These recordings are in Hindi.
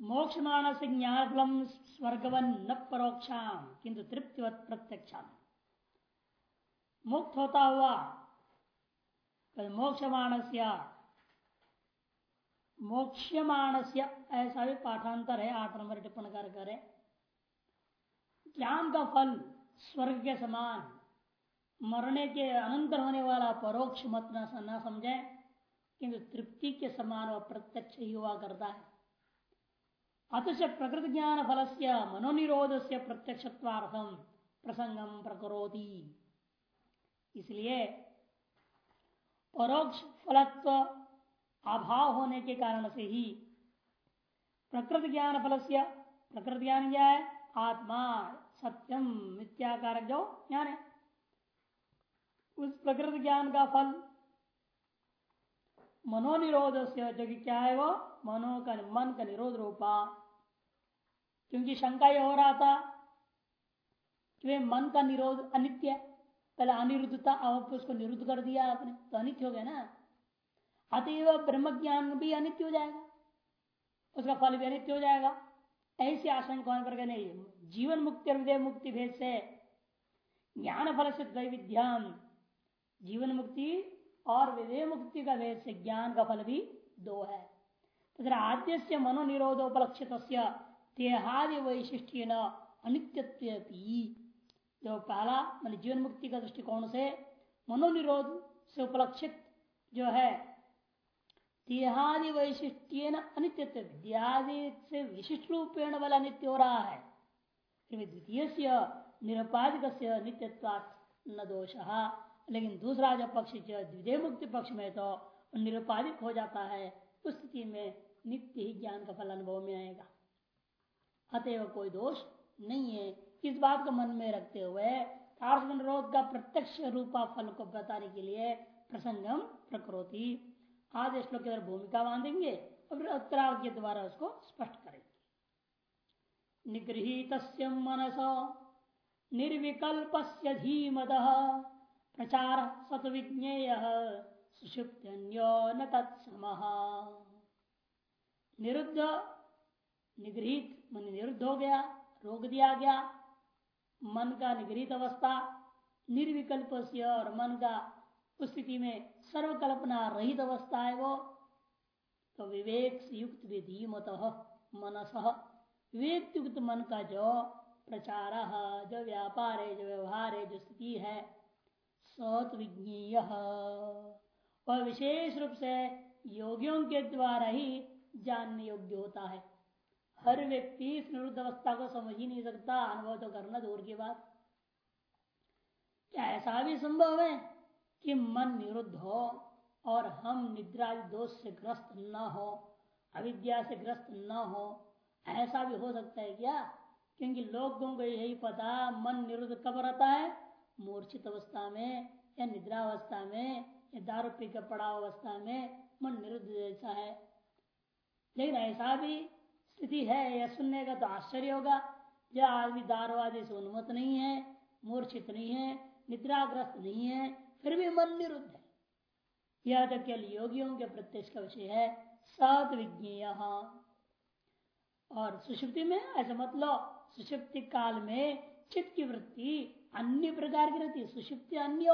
मोक्ष मानस ज्ञानफलम स्वर्गवन न परोक्षाम किंतु तृप्तिवत प्रत्यक्षाम। मुक्त होता हुआ। मोक्ष मानस्य मोक्ष मानस्य ऐसा भी पाठांतर है, आठ नंबर टिप्पण कर करे ज्ञान का फल स्वर्ग के समान, मरने के अनंतर होने वाला परोक्ष मत न समझे किंतु तृप्ति के समान वह प्रत्यक्ष ही हुआ करता है। अतः प्रकृत ज्ञान फल से मनोनिरोध से प्रत्यक्ष प्रसंगम प्रकरोती। इसलिए परोक्ष फलत्व अभाव होने के कारण से ही प्रकृत ज्ञान फल से प्रकृत ज्ञान क्या है? आत्मा, सत्यम, मिथ्याकारक जो ज्ञान है। उस प्रकृत ज्ञान का फल मनोनिरोध से जो कि क्या है वो? मनो का मन का निरोध रूपा क्योंकि शंका ये हो रहा था कि वे मन का निरोध अनित्य है। पहले अनिरुद्धता, अब उसको निरुद्ध कर दिया आपने। तो अनित्य हो गया ना। अतएव ब्रह्म ज्ञान भी अनित्य हो जाएगा। उसका फल भी अनित्य हो जाएगा। ऐसी आशंका होने पर नहीं जीवन मुक्ति और विदय मुक्ति भेद से ज्ञान फल से द्वैविध्याम। जीवन मुक्ति और विदय मुक्ति का भेद से ज्ञान का फल भी दो है। तथा आद्य से मनोनिरोधोपलक्षित देहादि वैशिष्ट न अनित्य जो पहला मान जीवन मुक्ति का दृष्टिकोण से मनोनिरोध से उपलक्षित जो है। देहादि वैशिष्ट न अनित्य देहादि से विशिष्ट रूपेण वाला नित्य हो रहा है। द्वितीय से निरपाधिक नित्यत्वात् न दोष। लेकिन दूसरा जो पक्ष द्वितीय मुक्ति पक्ष में तो निरुपाधिक हो जाता है, उस स्थिति में नित्य ही ज्ञान का फल अनुभव में आएगा। अतएव कोई दोष नहीं है। इस बात को मन में रखते हुए निरोध का प्रत्यक्ष रूपा फल को बताने के लिए प्रसंगम प्रकृति। आदेश श्लोक के भूमिका बांधेंगे और फिर उत्तरार्थ के द्वारा उसको स्पष्ट करेंगे। निगृहित मनस निर्विकल्प धीमद, प्रचार सतविज्ञेय सुषुप्त न तत्सम। निरुद्ध निगृहित, मन निरुद्ध हो गया रोक दिया गया, मन का निगृहित अवस्था निर्विकल्प से और मन का उस स्थिति में सर्वकल्पना रहित अवस्था है वो। तो विवेक से युक्त विधि मत मनस। विवेक युक्त मन का जो प्रचार, जो व्यापार है जो व्यवहार है जो स्थिति है, सत विज्ञेय। विशेष रूप से योगियों के द्वारा ही जानने योग्य होता है। हर व्यक्ति इस निरुद्ध अवस्था को समझ ही नहीं सकता, अनुभव तो करना दूर की बात। क्या ऐसा भी संभव है कि मन निरुद्ध हो और हम निद्रा दोष से ग्रस्त न हो, अविद्या से ग्रस्त न हो? ऐसा भी हो सकता है क्या? क्योंकि लोगों को यही पता, मन निरुद्ध कब रहता है? मूर्छित अवस्था में या निद्रा अवस्था में या दारू पी कर पड़ा अवस्था में मन निरुद्ध जैसा है। लेकिन ऐसा भी स्थिति है या सुनने का तो आश्चर्य होगा। जो आदमी दारूवादी से उन्मत नहीं है, मूर्छित नहीं है, निद्राग्रस्त नहीं है, फिर भी मन निरुद्ध है। यह तो केवल योगियों के प्रत्यक्ष का विषय है। सत विज्ञ और सुषुप्ति में ऐसा मतलब सुषुप्ति काल में चित्त की वृत्ति अन्य प्रकार की रहती सुषुप्ति अन्य।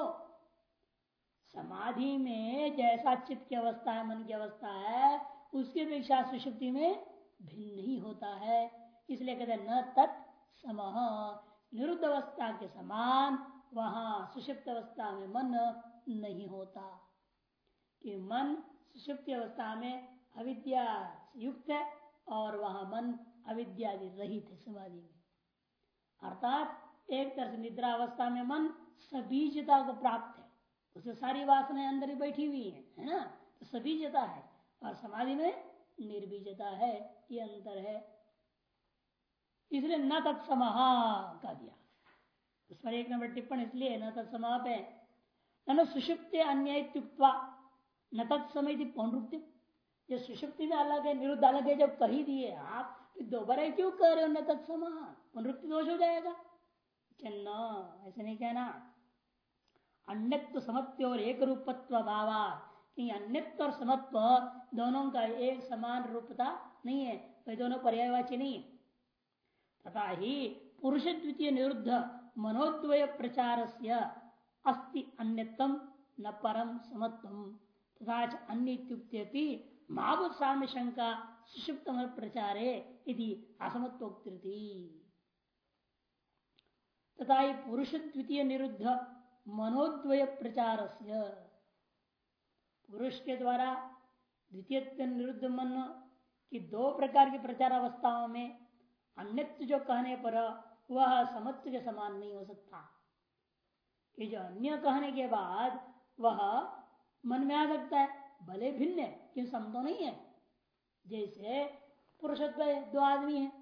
समाधि में जैसा चित्त की अवस्था है, मन की अवस्था है, उसकी अपेक्षा सुषुप्ति में भिन्न ही होता है, इसलिए कहते न तत् सम। निरुद्ध अवस्था के समान, वहाँ सुषिप्त अवस्था में मन नहीं होता। कि मन सुषिप्त अवस्था में अविद्या युक्त है, और वहाँ मन अविद्या रहित है समाधि में। अर्थात, एक तरह से निद्रा अवस्था में मन सबीजता को प्राप्त है। उसे सारी वासनाएँ अंदर ही बैठी हुई है है ना? तो सबीजता है, और समाधि में निर्बीजता है। ये अंतर है। इसलिए न तत्समहा का दिया। उस पर एक नंबर टिप्पण इसलिए न तत्समाप। है न सुषुप्त अन्य न तत्समय पौनरुक्ति जो सुषुप्ति में अलग है, निरुद्ध अलग है, जब कही दिए आप दोबारा क्यों कह रहे हो न तत्समा पुनरुक्ति दोष हो जाएगा। चन्ना, ऐसे नहीं कहना। अन्यत्व समत्व और एक रूपत्व भावा अन्यत्व और समत्व दोनों का एक समान रूपता नहीं है वे दोनों पर्यायवाची नहीं है। तथा ही पुरुष द्वितीय निरुद्ध मनोद्वय प्रचार से अस्ति अन्यतम न परम समत्व तथा अन्य महाभूत साम्य शंका सुषुप्त प्रचारे यदि असमत्वोक्ति तथा पुरुष द्वितीय निरुद्ध मनोद्वय प्रचार पुरुष के द्वारा द्वितीय निरुद्ध मन की दो प्रकार की प्रचार अवस्थाओं में अन्यत्व जो कहने पर वह समत्व के समान नहीं हो सकता। कि जो अन्य कहने के बाद वह मन में आ सकता है, भले भिन्न है सम तो नहीं है। जैसे पुरुषत्व दो आदमी है,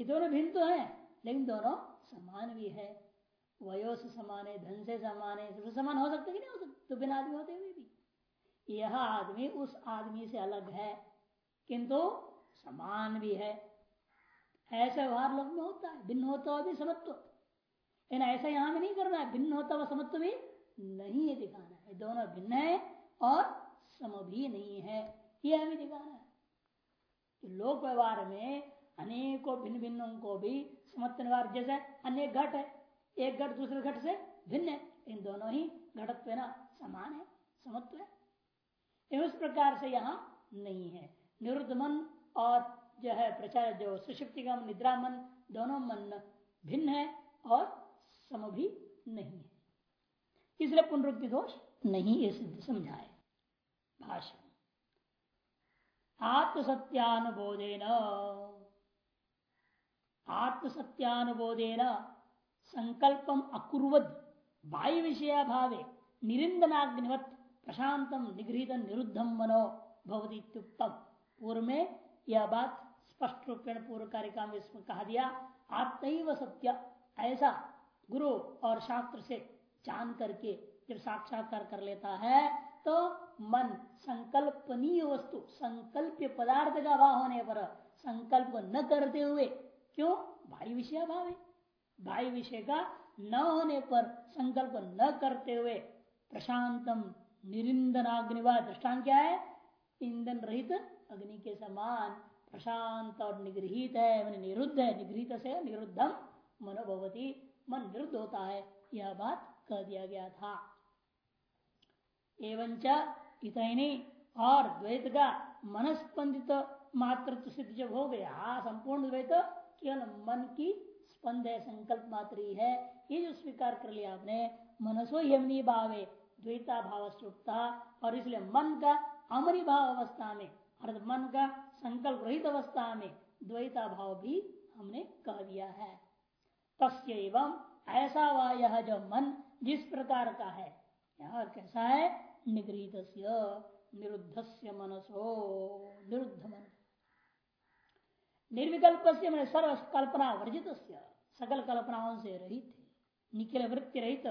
ये दोनों भिन्न तो है, लेकिन दोनों समान भी है। वयो से समान है, धन से समान है समान हो सकता कि नहीं हो सकता तो बिना आदमी होते हुए भी। यह आदमी उस आदमी से अलग है किंतु समान भी है। ऐसा व्यवहार लोग में होता है। भिन्न होता हुआ भी समत्व। लेकिन ऐसा यहाँ में नहीं करना है। भिन्न होता हुआ समत्व भी नहीं है दिखाना है। दोनों भिन्न है और सम भी नहीं है। यह हमें दिखाना है। लोक व्यवहार में अनेकों भिन्न भिन्नों को भी समत्व व्यवहार जैसे अनेक घट है। एक घट दूसरे घट से भिन्न है। इन दोनों ही घटत्व समान है। समत्व है। उस प्रकार से यहाँ नहीं है। निरुद्ध मन और जो है प्रचार जो सुषुप्ति का निद्रा मन दोनों मन भिन्न है और सम भी नहीं है। इसलिए पुनरुक्ति दोष नहीं ये सिद्ध समझाए। भाषण आत्मसत्यानुबोधेन। आत्मसत्यानुबोधेन संकल्पम अकुर्वद वायु विषय भावे निरिंदनाग्निवत प्रशांतम निगृहित निरुद्धम मनो भवती पूर्व में यह बात स्पष्ट रूप पूर्व में इसमें कहा दिया आत्म सत्य, ऐसा गुरु और शास्त्र से जान करके जब साक्षात्कार कर लेता है तो मन संकल्पनीय वस्तु संकल्प पदार्थ का भाव होने पर संकल्प न करते हुए, क्यों? भाई विषय भाव है। भाई विषय का न होने पर संकल्प न करते हुए प्रशांतम निरिंदनाग्निवा दृष्टान क्या है? ईंधन रहित अग्नि के समान प्रशांत और निगृहित है निरुद्ध है, निगृहित से निरुद्धम मनोभवती, मन निरुद्ध होता है, यह बात कह दिया गया था। एवं इतनी और द्वैत का मनस्पंदित मात्र सिद्ध जब हो गया संपूर्ण द्वैत केवल मन की स्पंद है, संकल्प मात्र ही है, ये जो स्वीकार कर लिया आपने, मनसो यमनी भावे, द्वैता भाव और इसलिए मन का अमरी भाव अवस्था में अर्थात मन का संकल्प रहित अवस्था में द्वैता भाव भी हमने कह दिया है। तस्य एवं ऐसा हुआ यह जो मन जिस प्रकार का है, यह कैसा है? निगृहित निरुद्ध मनसो, निरुद्ध मन। निर्विकल्प से मैंने सर्व कल्पना वर्जित सकल कल्पनाओं से रहित, निखिल वृत्ति रहित,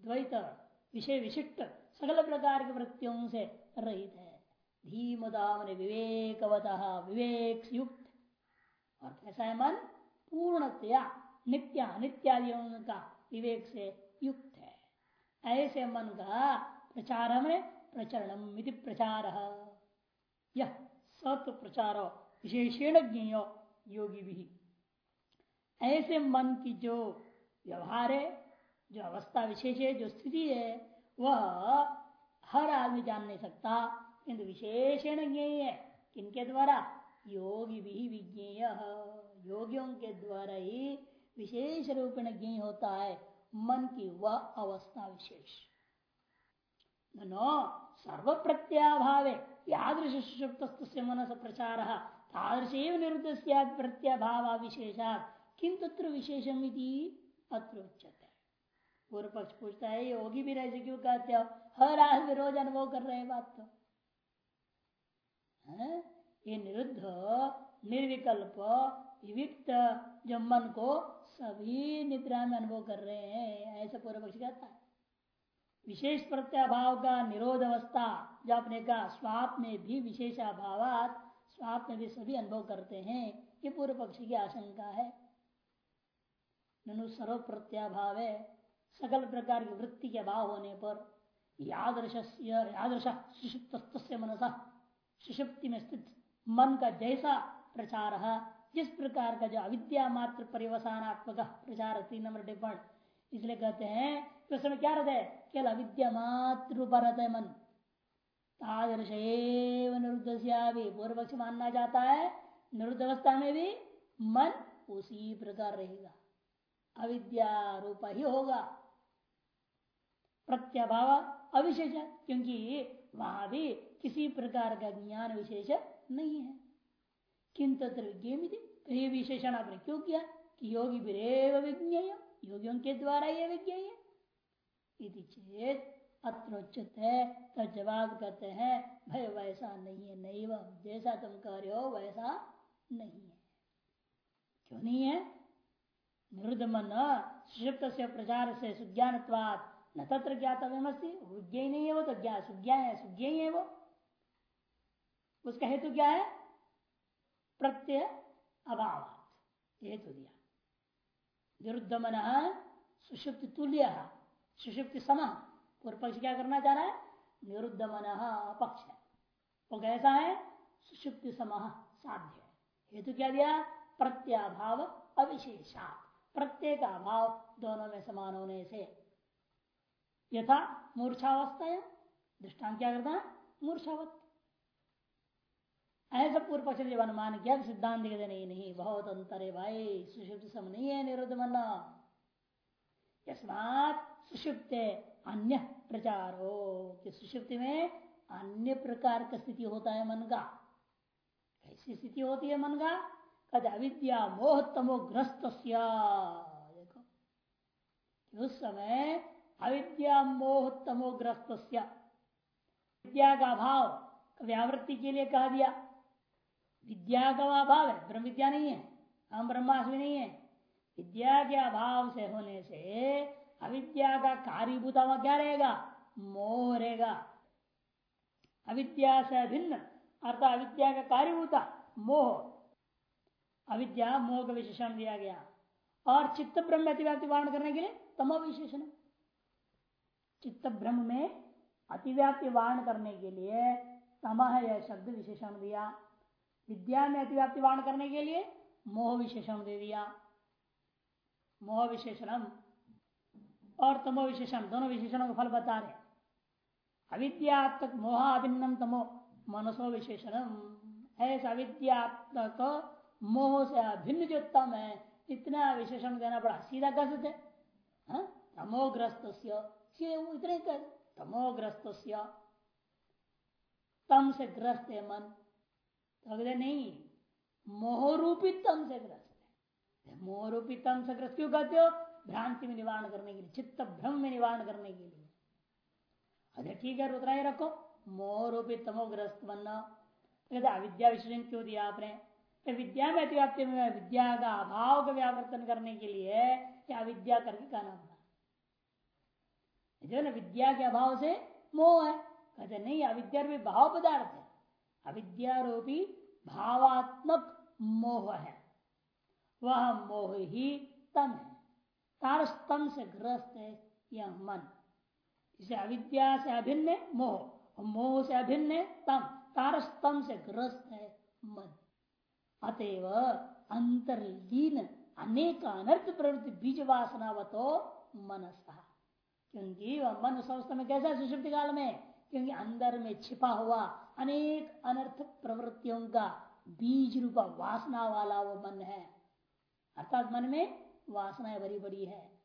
द्वैत, विषय विशिष्ट, सकल प्रकार की वृत्तियों से रहित है। धीमदाम विवेकवत विवेक युक्त और कैसा है मन? पूर्णतया नित्या, नित्यादियों का विवेक से युक्त है। ऐसे मन का प्रचार में प्रचरण प्रचार। यह सत्व प्रचार, विशेषण ज्ञ योगी भी ऐसे मन की जो व्यवहार है, जो अवस्था विशेष है, जो स्थिति है, वह हर आदमी जान नहीं सकता। किंतु विशेषण ज्ञेय। है किनके द्वारा? योगी भी विज्ञेय। योगियों के द्वारा ही विशेष रूप में होता है। मन की वह अवस्था विशेष। नो सर्व प्रत्याभाव यादृश से मनस प्रचार तादृश निरुद्ध प्रत्याभाव विशेषा किंतु विशेषम अत्र उच्चते पूर्व पक्ष पूछता है, योगी भी रह क्यों कहते हो? हर आदमी रोज अनुभव कर रहे हैं बात तो। है ये निरुद्ध, निर्विकल्प, विविक्त, जो मन को सभी निद्रा में अनुभव कर रहे हैं, ऐसा पूर्व पक्ष कहता है। विशेष प्रत्याभाव का निरोध अवस्था, जो अपने का स्वाप में भी विशेष अभाव स्वाप में भी सभी अनुभव करते हैं, ये पूर्व पक्षी की आशंका है। ननु सर्व प्रत्याभाव है सकल प्रकार की वृत्ति के अभाव होने पर यादृश यादृश सुषुप्त मनसा सुषुप्ति में स्थित मन का जैसा प्रचार है जिस प्रकार का जो अविद्या मात्र परिवसानात्मक प्रचार तीन नंबर टिप्पण। इसलिए कहते हैं, कि उस समय क्या रहता है? केवल अविद्या मात्र है मन। तादृश पूर्व पक्ष मानना जाता है, निरुद्ध अवस्था में भी मन उसी प्रकार रहेगा। अविद्या रूप ही होगा। प्रत्यभाव अविशेष, क्योंकि वहाँ भी किसी प्रकार का ज्ञान विशेष नहीं है। किंतु विज्ञेय विशेषण आपने क्यों किया? कि योगी विरेव विज्ञेय, योगियों के द्वारा यह विज्ञेय। चेत अत्रोचित है तो जवाब कहते हैं भाई वैसा नहीं है नहीं वह जैसा तुम कह रहे हो वैसा नहीं है। क्यों नहीं है? निरुद्ध मन सुषुप्त से प्रचार से सुज्ञानत्वात न तत्र ज्ञातव्यमस्ती विज्ञ ही नहीं है वो तो ज्ञा सुज्ञा है सुज्ञ है वो उसका हेतु क्या है? प्रत्यय अभाव। हेतु दिया। विरुद्ध मन सुषुप्ति तुल्य, सुषुप्ति सम। पूर्व पक्ष क्या करना चाह रहा है? निरुद्ध मन पक्ष है। वो कैसा है? सुषुप्ति सम साध्य हेतु क्या दिया? प्रत्याभाव अविशेषा प्रत्येक अभाव दोनों में समान होने से। यथा मूर्छावस्था दृष्टांत क्या करता है? मूर्छावत। ऐसा पूर्व पक्ष जब अनुमान किया सिद्धांत कहते नहीं नहीं, बहुत अंतर है भाई, सुषुप्त सम नहीं है निरुद्ध मन यस्मात सुषुप्त अन्य प्रचार हो कि सुषुप्ति में अन्य प्रकार का स्थिति होता है मन का। कैसी स्थिति होती है मन का? कद अविद्या मोह तमोग्रस्त देखो, उस समय अविद्या मोह तमोग्रस्त विद्या का अभाव व्यावृत्ति के लिए कहा दिया। विद्या का अभाव है ब्रह्म विद्या नहीं है, हम ब्रह्मास्मि नहीं है। विद्या के अभाव से होने से अविद्या का कार्यभूत क्या रहेगा? मोह रहेगा। अविद्या से भिन्न, अर्थात अविद्या का कार्यभूता मोह। अविद्या, मोह का विशेषण दिया गया। और चित्त ब्रह्म अतिव्याप्ति वारण करने के लिए तमो विशेषण। चित्त ब्रह्म में अतिव्याप्ति वारण करने के लिए तमह यह शब्द विशेषण दिया। विद्या में अतिव्याप्ति वारण करने के लिए मोह विशेषण दे दिया। मोह विशेषण और तमो विशेषण, दोनों विशेषणों का फल बता रहे अविद्यात्मक मोहाभिन्नम तमो, मनसो विशेषण ऐसा अविद्यात्मक मोह से अभिन्न जो तम है, इतना विशेषण देना पड़ा। सीधा कह सकते हाँ? तमोग्रस्त इतने कर। तमोग्रस्त तम से ग्रस्त है मन। तो अगले नहीं, मोहरूपी तम से ग्रस्त है मोहरूपी तम से ग्रस्त क्यों कहते हो? भ्रांति में निवारण करने के लिए, चित्त भ्रम में निवारण करने के लिए। अरे ठीक है रुद्रा ही रखो। मोहरूपी तमोग्रस्त बनना। कहते अविद्या विश्लेषण क्यों दिया आपने? विद्या में अतिव्याप्ति में विद्या का अभाव का व्यावर्तन करने के लिए क्या अविद्या करके कहना जो ना, विद्या के अभाव से मोह है। कहते नहीं, अविद्या भी भाव पदार्थ अविद्यारोपी भावात्मक मोह है। वह मोह ही तम है। तारस्तम से ग्रस्त है यह मन। इसे अविद्या से अभिन्न मोह मोह से अभिन्न तम तारस्तम से ग्रस्त है मन। अतएव अंतर्लीन अनेक अनर्थ प्रवृत्ति बीज वासनावतो मनसा। क्योंकि वह मन उस में कैसा है सुषुप्ति काल में? क्योंकि अंदर में छिपा हुआ अनेक अनर्थ प्रवृत्तियों का बीज रूपा वासना वाला वो मन है। अर्थात मन में वासनाएँ बड़ी बड़ी है।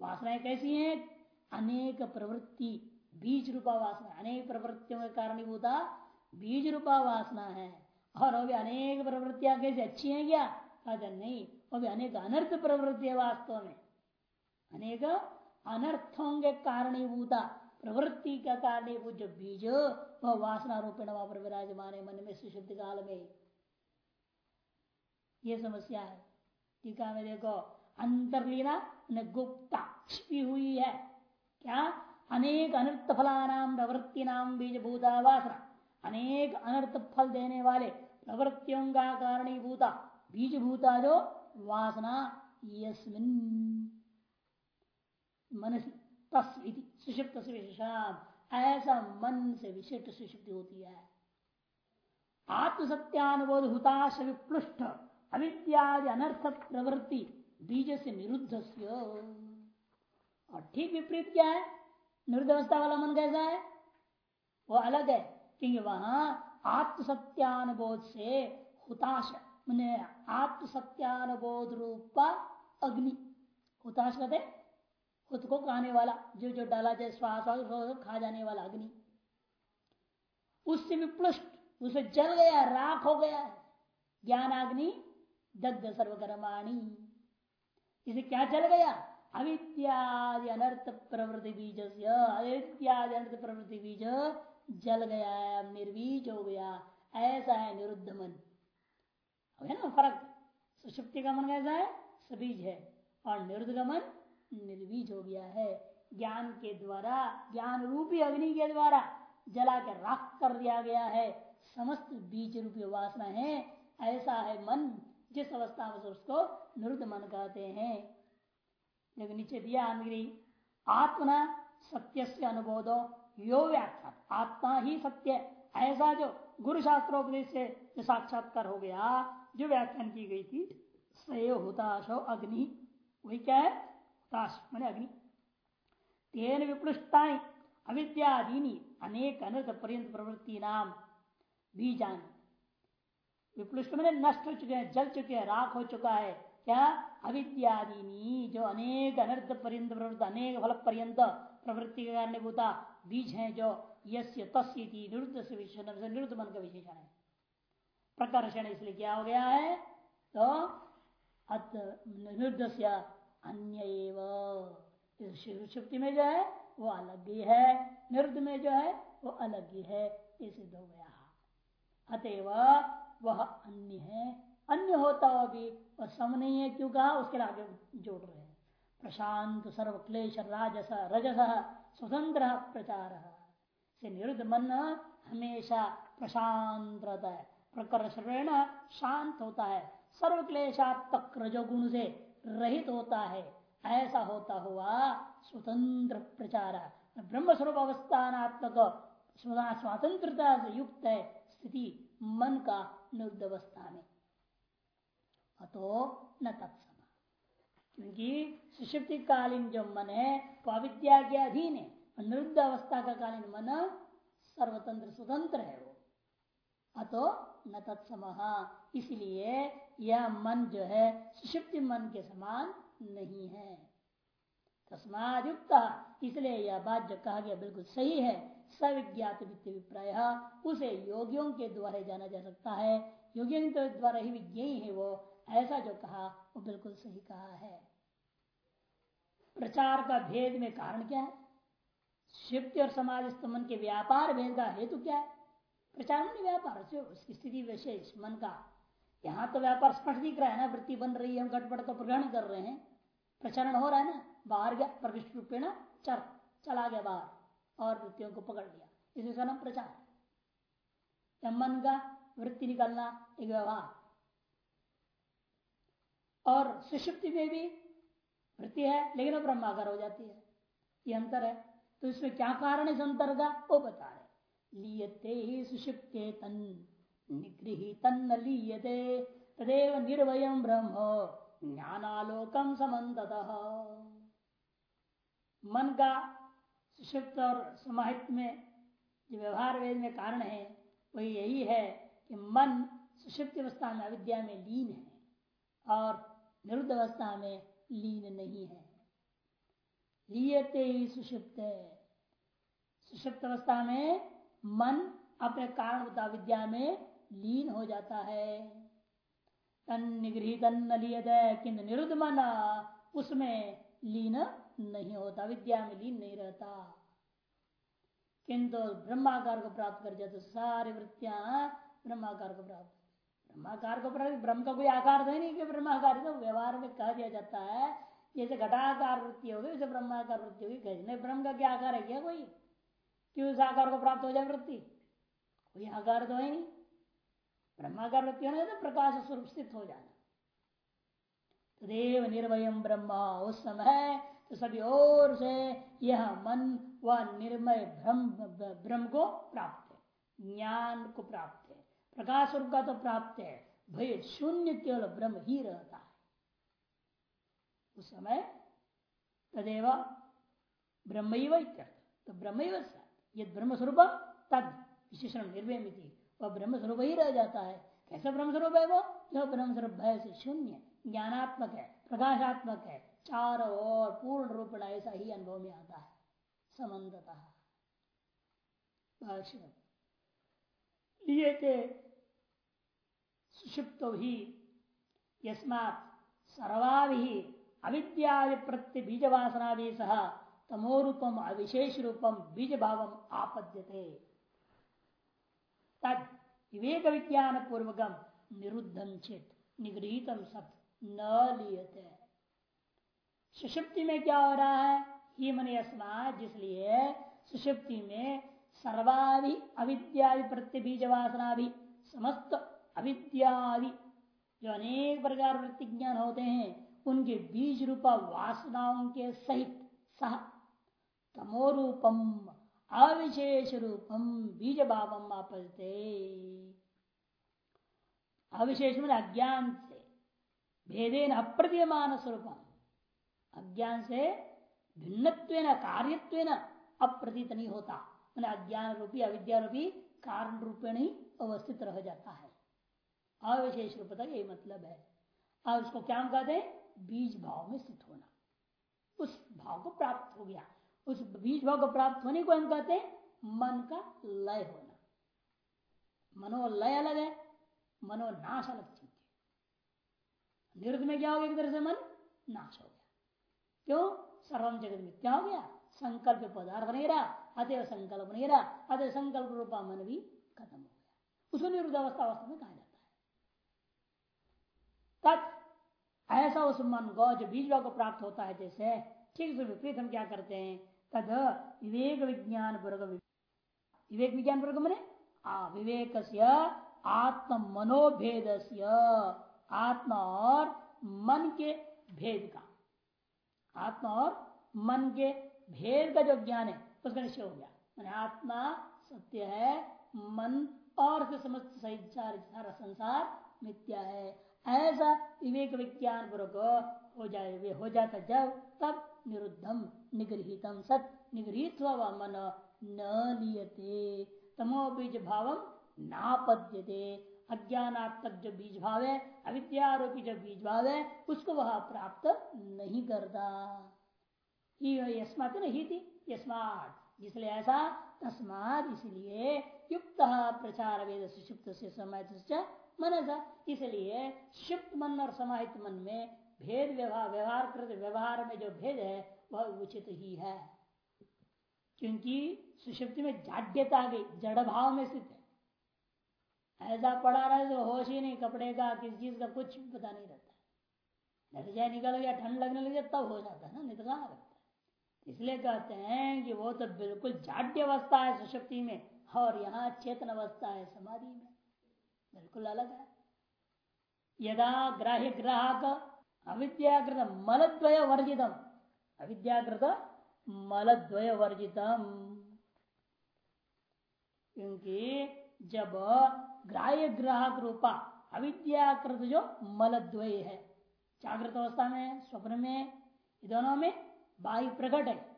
वासनाएँ कैसी हैं? अनेक प्रवृत्ति, बीज रूपा वासना। अनेक प्रवृत्तियों के कारणीभूता बीज रूपा वासना है। और वो भी अनेक प्रवृत्तियाँ कैसे अच्छी हैं क्या? अगर नहीं। वो भी अनेक अनर्थ प्रवृत्ति है वास्तव में। अनेक अनर्थों के कारणीभूता प्रवृत्ति का कारणीभूत जो बीज वह वासना रूपेण वहाँ पर विराजमान है, मन में सुशुद्ध काल में। ये समस्या है। टीका में देखो अंतरलीना न गुप्ता छिपी हुई है। क्या? अनेक अनर्थ फलानाम प्रवृत्ति नाम बीज भूता वासना। अनेक अनर्थ फल देने वाले प्रवृत्तियों का कारणीभूता बीज भूता जो वासना, यस्मिन। मनसी तस्वीति सुषिप्त विशेषण ऐसा मन से विशिष्ट सुषुप्ति होती है। आत्मसत्यानुबोध, हुताश, विप्लुष्ट, अविद्यादि अनर्थ प्रवृत्ति बीज से निरुद्ध और ठीक विपरीत क्या है? निरुद्ध अवस्था वाला मन कैसा है? वो अलग है, क्योंकि वहाँ आत्मसत्यानुबोध से हुताश, मैंने आत्मसत्यानुबोध रूप अग्नि। हुताश कहते खुद को खाने वाला जो जो डाला जाए, श्वास खा जाने वाला अग्नि। उससे विप्लुष्ट, उसे जल गया, राख हो गया। ज्ञान अग्नि दग्ध सर्वकर्माणी। इसे क्या जल गया? अविद्यादि अनर्थ प्रवृत्ति बीज अविद्यादि अनर्थ प्रवृत्ति बीज जल गया, निर्वीज हो गया। ऐसा है निरुद्ध मन। है ना फ़र्क? सुषुप्ति का मन कैसा है? सबीज है। और निरुद्ध का मन निर्वीज हो गया है। ज्ञान के द्वारा, ज्ञान रूपी अग्नि के द्वारा जला के राख कर दिया गया है। समस्त बीज रूपी वासना है। ऐसा है मन, जिस अवस्था में उसको निरुद्ध मन कहते हैं। लेकिन नीचे दिया अंग्री आत्मना सत्य से अनुभोदो यो व्याख्या आत्मा ही सत्य ऐसा जो गुरु शास्त्रोपदेश से जो साक्षात्कार हो गया, जो व्याख्यान की गई थी सय हुताशो अग्नि। वही क्या है? हुताश मैंने अग्नि तेन विप्लुष्टा अविद्यादीनी अनेक अनर्थ पर्यंत प्रवृत्ति नाम बीजान विप्लुष्ट मैंने नष्ट हो चुके हैं जल चुके हैं राख हो चुका है क्या अविद्यादीनी जो अनेक अनर्थ पर्यंत प्रवृत्त अनेक फल पर्यंत प्रवृत्ति के कारण होता बीज है जो यस्य तस्य निरुद्ध से निरुद्ध मन का विशेषण है प्रकर्षण इसलिए क्या हो गया है तो निरुद्ध अन्य शुक्ति में जो है, वो अलग ही है। निरुद्ध में जो है, वो अलग ही है। ये सिद्ध हो गया अतएव वह अन्य है। अन्य होता हुआ भी वह सम नहीं है, क्यों कहा? उसके आगे जोड़ रहे हैं। प्रशांत सर्व क्लेश राजस रजस स्वतंत्र प्रचार। से निरुद्ध मन हमेशा प्रशांत रहता है प्रकर्षण शांत होता है। सर्व क्लेशात्मक रजोगुण से रहित होता है, ऐसा होता हुआ स्वतंत्र प्रचार ब्रह्म स्वरूप अवस्थानात्मक स्वतंत्रता से युक्त है, स्थिति मन का निरुद्ध अवस्था में। अतो न तत्सम। क्योंकि सुषुप्ति कालीन जो मन है, वो अविद्या के अधीन है। निरुद्ध अवस्था का कालीन मन सर्वतंत्र स्वतंत्र है वो। अतो न तत्सम। इसलिए यह मन जो है, सुषुप्ति मन के समान नहीं है। युक्त इसलिए यह बात जो कहा गया बिल्कुल सही है। सविज्ञात विप्राय उसे योगियों के द्वारा जाना जा सकता है। योगियों के द्वारा ही विज्ञाई है वो। ऐसा जो कहा, वो बिल्कुल सही कहा है। प्रचार का भेद में कारण क्या है? शिप्ति और समाज स्तमन के व्यापार भेद का हेतु क्या है? प्रचार में व्यापार से उसकी स्थिति विशेष, मन का। यहाँ तो व्यापार स्पष्ट दिख रहा है ना, वृत्ति बन रही है, हम घटपट तो प्रग्रहण कर रहे हैं। प्रचारण हो रहा है ना, बाहर गया, प्रविष्ट ना, चल, चला गया बाहर, और वृत्तियों को पकड़ लिया। इसका नाम प्रचार। मन का वृत्ति निकलना एक व्यवहार। और सुषुप्ति में भी वृत्ति है, लेकिन ब्रह्माकार हो जाती है। ये अंतर है। तो इसमें क्या कारण है इस अंतर का, वो बता रहे लियते ही सुषुप्ते तन निगृही तन लीयते तदेव निर्वयम ब्रह्म ज्ञानालोकम समत मन का सुषिप्त और समाहित में जो व्यवहार वेद में कारण है, वही यही है कि मन सुषिप्त अवस्था में अविद्या में लीन है और निरुद्ध अवस्था में लीन नहीं है। लियते ही सुषिप्त, सुषुप्त अवस्था में मन अपने कारण विद्या में लीन हो जाता है। तन निगृहित किंतु निरुद्ध मन उसमें लीन नहीं होता, विद्या में लीन नहीं रहता। किंतु ब्रह्माकार को प्राप्त कर जाते सारी वृत्तियाँ ब्रह्माकार को प्राप्त। ब्रह्माकार को प्राप्त, ब्रह्म का कोई आकार तो नहीं कि ब्रह्माकार तो व्यवहार में कह दिया जाता है। जैसे घटाकार वृत्ति होगी वैसे ब्रह्माकार वृत्ति होगी कहने ब्रह्म का क्या आकार है क्या कोई? क्यों उस आकार को प्राप्त हो जाए वृत्ति। कोई आकार तो है नहीं। ब्रह्माकार वृत्ति होने तो प्रकाश स्वरूप स्थित हो जाना तदेव निर्वयम ब्रह्म। उस समय तो सभी ओर से यह मन व निर्मय ब्रह्म ब्रह्म को प्राप्त है। ज्ञान को प्राप्त है। प्रकाश स्वरूप का तो प्राप्त है। भय शून्य केवल ब्रह्म ही रहता है। उस समय तदेव ब्रह्म तो ब्रह्म ये ब्रह्म स्वरूप तद। विशेषण निर्वय वह ब्रह्म स्वरूप ही रह जाता है। कैसा ब्रह्म स्वरूप है वो? जो ब्रह्म स्वरूप भय से शून्य, ज्ञानात्मक है, प्रकाशात्मक है। चारों ओर पूर्ण रूप ऐसा ही अनुभव में आता है। समन्तः लिए थे सुषुप्त ही यस्मात् सर्वाभि अविद्या प्रत्य बीज भी सह तमोरूपम अविशेष रूपम बीज भाव आपद्यते। विवेक विज्ञान पूर्वकम निरुद्धम चित निगृहितम सत न लियते। सुषुप्ति में क्या हो रहा है? ही मन जिसलिए सुषुप्ति में सर्वादि अविद्या प्रत्य बीज वासना भी समस्त अविद्यादि जो अनेक प्रकार वृत्ति ज्ञान होते हैं, उनके बीज रूपा वासनाओं के सहित सह तमोरूपम अविशेष रूपम बीज भावम आपते अविशेष में अज्ञान से भेदेन अप्रतीयमान स्वरूपम अज्ञान से भिन्न कार्यत्व अप्रतीत नहीं होता। मैंने अज्ञान रूपी अविद्या रूपी कारण रूपेण ही अवस्थित रह जाता है। अविशेष रूप तक यही मतलब है। अब उसको क्या कहते हैं? बीज भाव में स्थित होना। उस भाव को प्राप्त हो गया। उस बीज भाव को प्राप्त होने को हम कहते हैं मन का लय होना। मनोलय अलग है, मनोनाश अलग चीज़ है। निरुद्ध में क्या हो गया एक तरह से मन? नाश हो गया। क्यों? सर्वम जगत में क्या हो गया? संकल्प पदार्थ नहीं रहा अतः संकल्प नहीं रहा अतः संकल्प रूपा मन भी खत्म हो गया। उसको निरुद्धावस्था अवस्था अवस्था में कहा जाता है। तत् ऐसा उस मन को जो बीज भाव को प्राप्त होता है जैसे, ठीक से विपरीत हम क्या करते हैं? तद विवेक विज्ञान पूर्वक विवेक विज्ञान पूर्वक मैंने विवेक से आत्म मनोभेद आत्मा और मन के भेद का। आत्मा और मन के भेद का जो ज्ञान है, उसका निश्चय हो गया। मैंने आत्मा सत्य है, मन और से समस्त सही सारा संसार मिथ्या है। ऐसा विवेक विज्ञान पूर्वक हो जाए, हो जाता जब तब निरुद्धम निगृहितम सत। निगृहित मन न लियते तमो बीज भाव नापद्यते। अज्ञानात्मक जो बीज भाव है, अविद्यारोपी जो बीज भाव है, उसको वह प्राप्त नहीं करता। यस्मात नहीं थी यस्मात इसलिए ऐसा तस्मात इसलिए युक्त प्रचार वेद सुषुप्त से समय मन इसलिए शुप्त मन और समाहित मन में भेद व्यवहार व्यवहार करते व्यवहार में जो भेद है, वह उचित ही है। क्योंकि सुषुप्ति में जाड्यता आ गई जड़ भाव में स्थित है। ऐसा पड़ा रहा तो होश ही नहीं, कपड़े का, किस चीज़ का कुछ पता नहीं रहता। नहीं जाए निकल गया ठंड लगने लगे, तब हो जाता है ना नहीं तो कहा है। इसलिए कहते हैं कि वो तो बिल्कुल जाड्य अवस्था है सुषुप्ति में, और यहाँ चेतन अवस्था है समाधि में। बिल्कुल अलग है। यदा ग्राह्य ग्राहक अविद्याकृत मलद्वय वर्जितम अविद्याकृत मलद्वय वर्जितम क्योंकि जब ग्राह्य ग्राहक रूपा अविद्याकृत जो मलद्वय। है जागृत अवस्था में, स्वप्न में दोनों में बाह्य प्रकट है।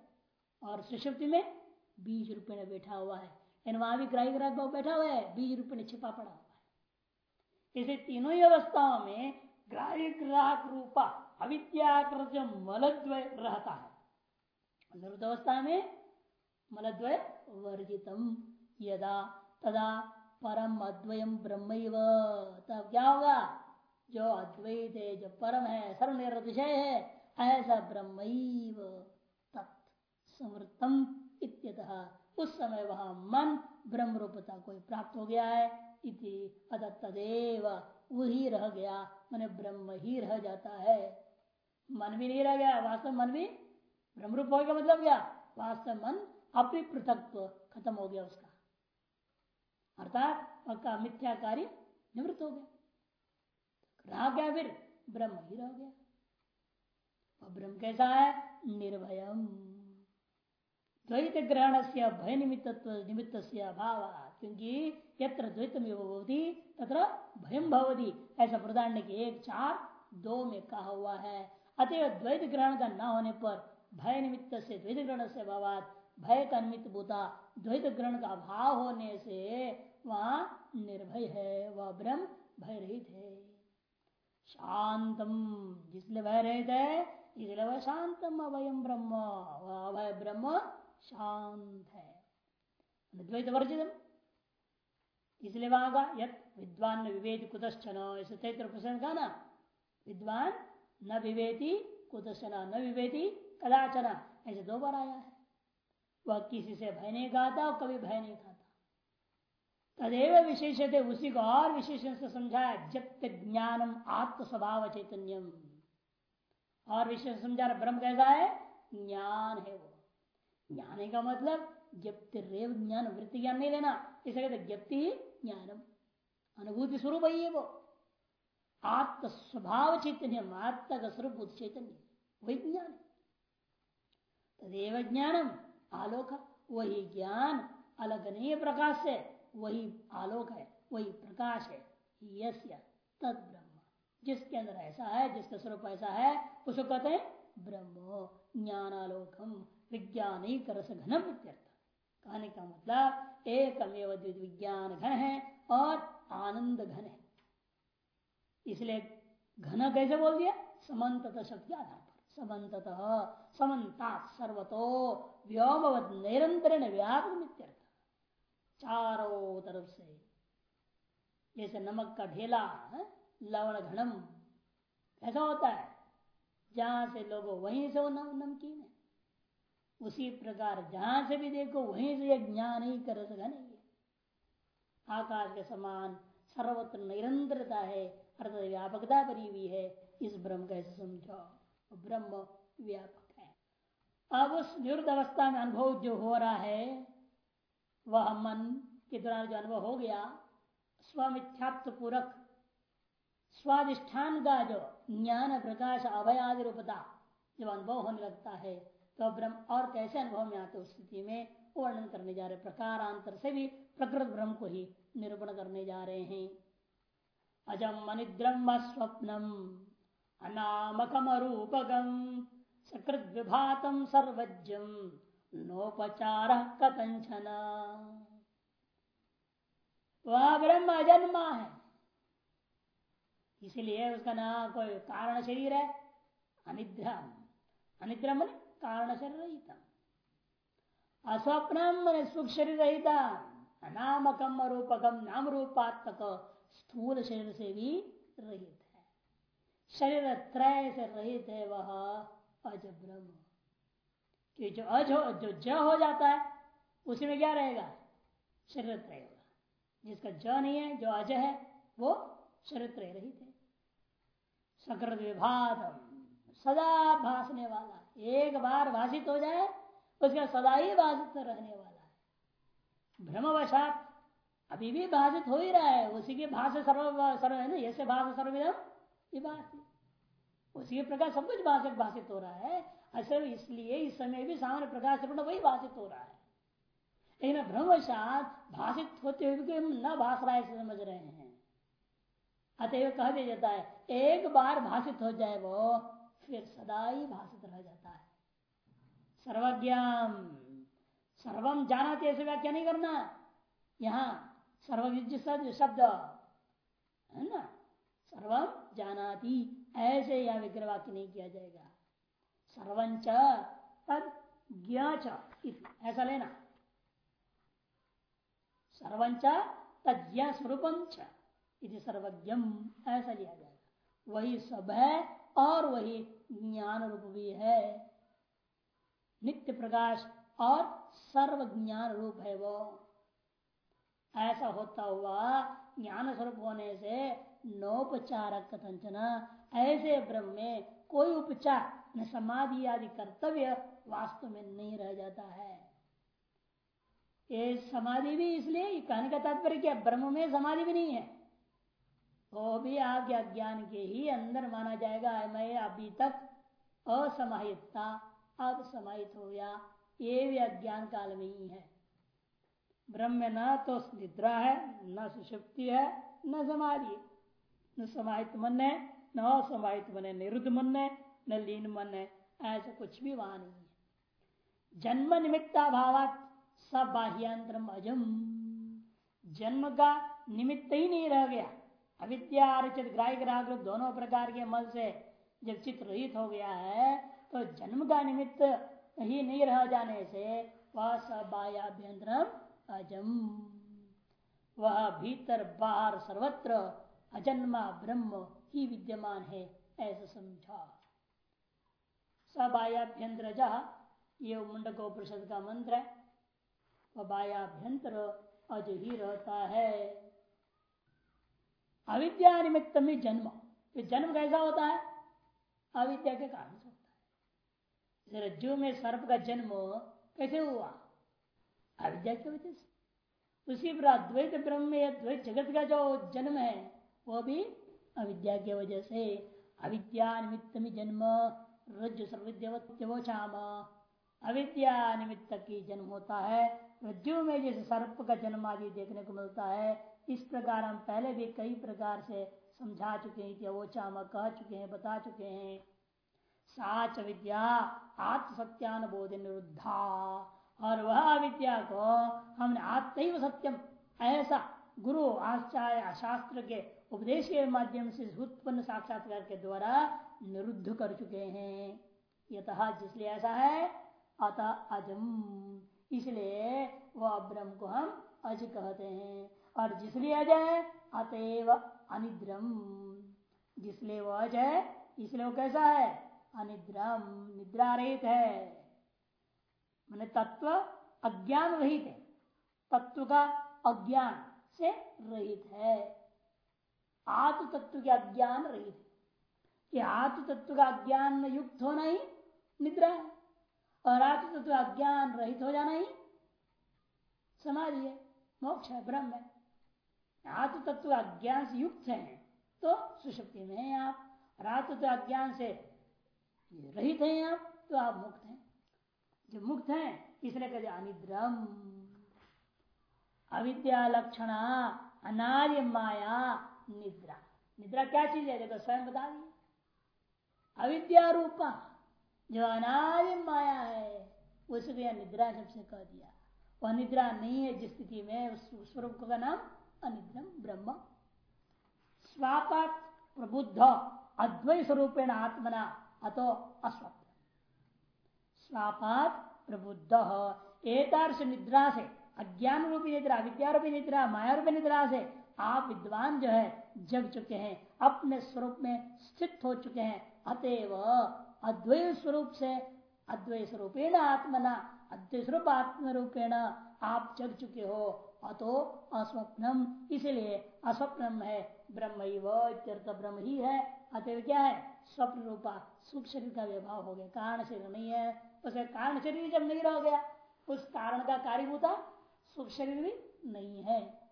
और सुषुप्ति में बीज रूप में बैठा हुआ है। यानी वहाँ भी ग्राह्य ग्राहक बैठा हुआ है, बीज रूप में छिपा पड़ा हुआ है। इसे तीनों ही अवस्थाओं में ग्राह्य ग्राहक रूपा अविद्याकृत मलद्वय रहता है। निरुद्धावस्था में मलद्वय वर्जितम। यदा तदा परम अद्वयम ब्रह्म तब क्या होगा? जो अद्वैत है, जो परम है, सर्वनिर्विषय है, ऐसा ब्रह्म तत्समृतम इत्यतः उस समय वहाँ मन ब्रह्म रूपता को प्राप्त हो गया है। इति तदेव वही रह गया। मैंने ब्रह्म ही रह जाता है। मन भी नहीं रह गया, वास्तव मन भी ब्रह्मरूप हो गया मतलब क्या? वास्तव मन अपनी पृथक खत्म हो गया उसका। अर्थात पक्का मिथ्या कार्य निवृत्त हो गया। रहा गया फिर, ब्रह्म ही रह गया। और ब्रह्म कैसा है? निर्भयम। द्वैत ग्रहण से भय निमित्त निमित्त से अभाव क्योंकि यत्र द्वैत में भवती, तत्र भयम भवती। ऐसा प्रधान के एक चार दो में कहा हुआ है। अतएव द्वैत ग्रहण का न होने पर भय निमित्त से द्वैत ग्रहण से अभाव भय का निमित्त भूता द्वैत ग्रहण का अभाव होने से वह निर्भय है, वह ब्रह्म भय रहित है। शांतम जिसलिए भय रहित है इसलिए वह शांतम अभयम ब्रह्म। वह अभय ब्रह्म शांत है। द्वैत वर्जितम इसलिए वहाँ का यद विद्वान न विवेद कुतश्चन। ऐसे चैत्र का ना? विद्वान न विवेदी कुतश्चन, न विवेदी कदाचन। ऐसे दो बार आया है। वह किसी से भय नहीं खाता और कभी भय नहीं खाता। तदेव विशेष थे उसी को और विशेषण से समझाया जब ज्ञानम आत्म स्वभाव चैतन्यम। और विशेष समझा रहा ब्रह्म कैसा है? ज्ञान है वो। ज्ञान का मतलब जप्ति रेव ज्ञान, वृत्ति ज्ञान नहीं लेना। इसे कहते जप्ति ज्ञानम। अनुभूति स्वरूप ही है वो। आत्म स्वभाव चैतन्य आत्मा का स्वरूप चैतन्य वही ज्ञान तदेव ज्ञानम, आलोक। वही ज्ञान अलग नहीं है। प्रकाश से वही आलोक है, वही प्रकाश है। यस्य तद ब्रह्म। जिसके अंदर ऐसा है, जिसका स्वरूप ऐसा है, उसको कहते हैं ब्रह्म। ज्ञानालोकम विज्ञान रस घनम कहने का मतलब एकमेव विज्ञान घन है और आनंद घन है। इसलिए घन कैसे बोल दिया? समन्त शक्ति आधार पर। समन्त समन्ता, सर्वतो व्योमवत निरंतर व्यापक चारों तरफ़ से, जैसे नमक का ढेला लवण घनम, ऐसा होता है। जहाँ से लोगो वहीं से वो नमकीन है। उसी प्रकार जहाँ से भी देखो, वहीं से यह ज्ञान ही कर सका नहीं आकाश के समान सर्वत्र निरंतरता है, अर्थात व्यापकता भरी हुई है। इस ब्रह्म कैसे समझो, ब्रह्म व्यापक है। अब उस निवृत्त अवस्था में अनुभव जो हो रहा है, वह मन के दौरान जो अनुभव हो गया, स्वमिथ्यात्व पूरक स्वादिष्ठान का जो ज्ञान प्रकाश अभयादि रूपता, जब अनुभव होने लगता है तो ब्रह्म और कैसे अनुभव में आते उस स्थिति में? वर्णन करने जा रहे प्रकारांतर से भी प्रकृत ब्रह्म को ही निरूपण करने जा रहे हैं। अजम अनिद्रम स्वप्नम अनामकम रूपगम सकृत विभातम सर्वज्ञम नोपचार कथंचन वह ब्रह्म अजन्मा है। इसलिए उसका नाम कोई कारण शरीर है। अनिद्रा अनिद्रा मन कारण शरीर रहित अस्वप्नम मन शरीर रहित अनामकम रूपकम नाम रूपात्मक स्थूल शरीर से भी रहित है शरीर त्रय से रहित है वह अज ब्रह्म कि जो अज हो जो ज हो जाता है उसी में क्या रहेगा शरीर त्रय होगा जिसका ज नहीं है जो अज है वो शरीर त्रय रहित है सकृत विभाग सदा भासने वाला एक बार भाषित हो जाए, उसका सदा ही भाषित रहने वाला है। भ्रमवशात अभी भी भाषित हो ही रहा है। उसी के भाषा सर्व सर्व है ना? ऐसे भाषा सर्विदम उसी के प्रकार सब कुछ भाषित भाषित हो रहा है। असल इसलिए इस समय भी सामान्य प्रकाश से वही भाषित हो रहा है। लेकिन भ्रमवशात भाषित होते हुए भी हम न भाष रहा है समझ रहे हैं। अतएव कह दिया जाता है, एक बार भाषित हो जाए वो फिर सदा ही भाषित रह जाता है। सर्वज्ञान सर्वम जाना ऐसे व्याख्या नहीं करना यहाँ सर्वज्ञ शब्द है ना? सर्वम जानाती, ऐसे यह विग्रह वाक्य नहीं किया जाएगा। सर्वंच तद ऐसा लेना। सर्वंच तज्ञ स्वरूपम सर्वज्ञम ऐसा लिया जाएगा। वही सब है और वही ज्ञान रूप भी है। नित्य प्रकाश और सर्व ज्ञान रूप है वो। ऐसा होता हुआ ज्ञान स्वरूप होने से नौपचारक कथंचना ऐसे ब्रह्म में कोई उपचार न समाधि आदि कर्तव्य वास्तव में नहीं रह जाता है। ये समाधि भी इसलिए कहने का तात्पर्य क्या ब्रह्म में समाधि भी नहीं है। वो भी आज्ञा ज्ञान के ही अंदर माना जाएगा, मैं अभी तक असमाहित था अब समाहित हो गया। ये भी अज्ञान काल में ही है। ब्रह्म न तो निद्रा है, न सुषुप्ति है, न समाधि। न समाहित मन है, न असमाहित मन है, निरुद्ध मन है, न लीन मन है, ऐसा कुछ भी वहाँ नहीं है। जन्म निमित्ता भावात सब बाह्यांतरम अजम। जन्म का निमित्त ही नहीं रह गया। अविद्या ग्राहक दोनों प्रकार के मल से जब चित्त रहित हो गया है तो जन्म का निमित्त ही नहीं रह जाने से वह सब बाह्याभ्यंतरम अजम। वह भीतर, बाहर, सर्वत्र अजन्मा, ब्रह्म ही विद्यमान है, ऐसा समझा। सबायाभ्यंतर जहा ये मुंडको परिषद का मंत्र है। वह बायाभ्यंतर अज ही रहता है। अविद्या निमित्त में जन्म। ये जन्म कैसा होता है? अविद्या के कारण से होता है। रज्जु में सर्प का जन्म कैसे हुआ? अविद्या की वजह से। उसी पर अद्वैत ब्रह्म में द्वैत जगत का जो जन्म है, वो भी अविद्या की वजह से। अविद्या निमित्त में जन्म, रज्जु सर्वोचाम अविद्या निमित्त की जन्म होता है। रज्जु में जैसे सर्प का जन्म आदि देखने को मिलता है इस प्रकार हम पहले भी कई प्रकार से समझा चुके हैं अवोचाम कह चुके हैं, बता चुके हैं। साच विद्या आत्म सत्यानुबोध निरुद्धा। और वह विद्या को हमने आत्म सत्यम, ऐसा गुरु आचार्य शास्त्र के उपदेश के माध्यम से उत्पन्न साक्षात्कार के द्वारा निरुद्ध कर चुके हैं। यथ जिसलिए ऐसा है, अतः अजम। इसलिए वह ब्रह्म को हम अज कहते हैं। और जिसलिए अज है अतएव अनिद्रम। जिसलिए वह अज है इसलिए वो कैसा है? अनिद्रम निद्रा रहित है। मैंने तत्व अज्ञान रहित है। तत्व का अज्ञान से रहित है। आत्म तत्व के अज्ञान रहित कि आत्म तत्व का अज्ञान युक्त होना ही निद्रा है। और आत्म तत्व अज्ञान रहित हो जाना ही समाधि है, मोक्ष है, ब्रह्म है। आत्म तत्व अज्ञान से युक्त है तो सुशक्ति में है आप। और आत्म तत्व अज्ञान से रहित है आप तो आप मुक्त हैं। जो मुक्त हैं, इसलिए कहते अनिद्रम। अविद्या लक्षण, अनार्य माया, निद्रा। निद्रा क्या चीज़ है? देखो, स्वयं बता दी अविद्या रूपा, जो अनार्य माया है उसको निद्रा सबसे कह दिया। वह निद्रा नहीं है जिस स्थिति में उस स्वरूप का नाम अनिद्रम ब्रह्म। स्वापात प्रबुद्ध अद्वै स्वरूपेण आत्मना अतो अस्वप्न। स्वापात प्रबुद्ध एतार्श निद्रा से अज्ञान रूपी निद्रा विद्या रूपी निद्रा माया रूपी निद्रा से आप विद्वान जो है, जग चुके हैं, अपने स्वरूप में स्थित हो चुके हैं, अतएव अद्वैत स्वरूप से अद्वैत स्वरूपेण आत्मना अद्वैत स्वरूप आत्म रूपेण आप जग चुके हो अतो अस्वप्नम। इसलिए अस्वप्नम है ब्रह्म ब्रह्म ही है। अतएव क्या है? स्वप्न रूपा सुख शरीर का व्यभाव हो गया। कारण शरीर नहीं है। उसे कारण शरीर जब नहीं रह गया, उस कारण का कार्यभूता सुख शरीर भी नहीं है।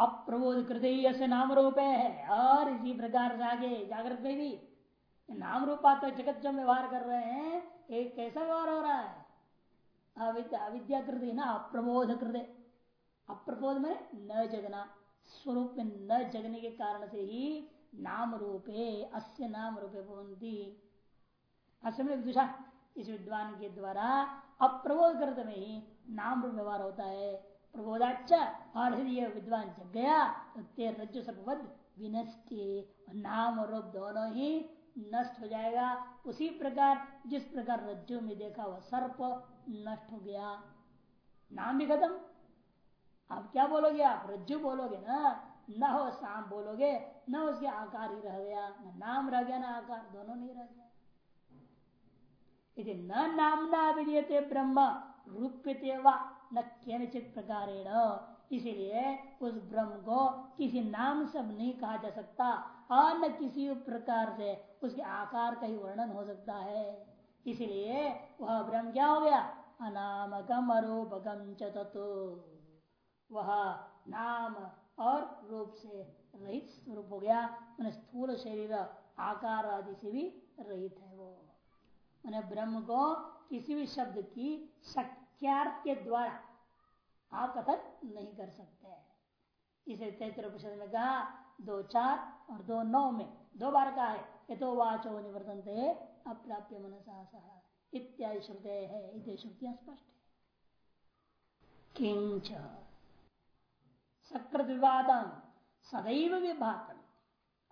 अप्रबोध कृत से नाम रूप है। और इसी प्रकार से जागृत में भी। नाम रूपा तो जगत जो व्यवहार कर रहे हैं, एक कैसा व्यवहार हो रहा है? अविद्या कृति ना अप्रबोध कृत अप्रबोध में न जगना। स्वरूप में न जगने के कारण से ही नाम रूपे अस्य नाम रूपे भवंती असमय विदुषा, इस विद्वान के द्वारा अप्रबोध कृत में ही नाम रूप व्यवहार होता है। प्रबोधाचा और ये विद्वान जग गया तो तेर रज्जु सर्वद विनष्टि नाम रूप दोनों ही नष्ट हो जाएगा। उसी प्रकार, जिस प्रकार रज्जु में देखा वह सर्प नष्ट हो गया। नाम भी खत्म। आप क्या बोलोगे? आप रज्जु बोलोगे ना? न हो शाम बोलोगे। न उसके आकार ही रह गया। न नाम रह गया, ना आकार। दोनों नहीं रह गया। यदि न नामना विजयते ब्रह्म, रूप्यते वा न चित प्रकार इसीलिए उस ब्रह्म को किसी नाम से नहीं कहा जा सकता। और न किसी प्रकार से उसके आकार का ही वर्णन हो सकता है। इसीलिए वह ब्रह्म क्या हो गया? अनामकम अरूपकम चतु वह नाम और रूप से रहित स्वरूप हो गया। मैंने स्थूल शरीर, आकार आदि से भी रहित है वो। मैंने ब्रह्म को किसी भी शब्द की शक्यार्थ के द्वारा आप कथन नहीं कर सकते। इसे तैत्र परिषद में कहा, दो चार और दो नौ में, दो बार का है ये तो वाचो निवर्तन थे अप्राप्य मनसा इत्यादि श्रुते है इतने श्रुतियाँ स्पष्ट है। किंच सकृत विवादम सदैव विभातम।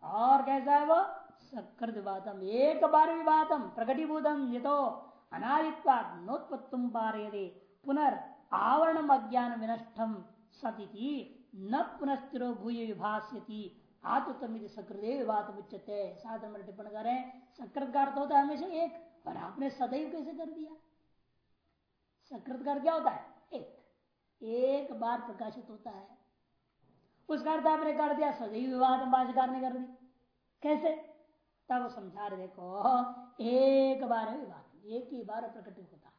और कैसा है वो? सकृत विवादम एक बार विवादम प्रकटीभूतम ये तो अनादित्वा नोत्पत्तुम पारे पुनर् आवरण अज्ञान विनष्टम सती न पुनस्थिरो भूय विभास्यति। आत्मतमित सकृदय विवाद उच्चते साधारण टिप्पण करें सकृत का अर्थ होता है हमेशा एक, पर आपने सदैव कैसे कर दिया? सकृत का क्या होता है? एक। एक बार प्रकाशित होता है। उसका अर्थ आपने कर दिया, सदैव विवाद भाषाकार ने कर दी। कैसे? तब समझा रहे देखो, एक बार विवाद, एक ही बार प्रकट होता।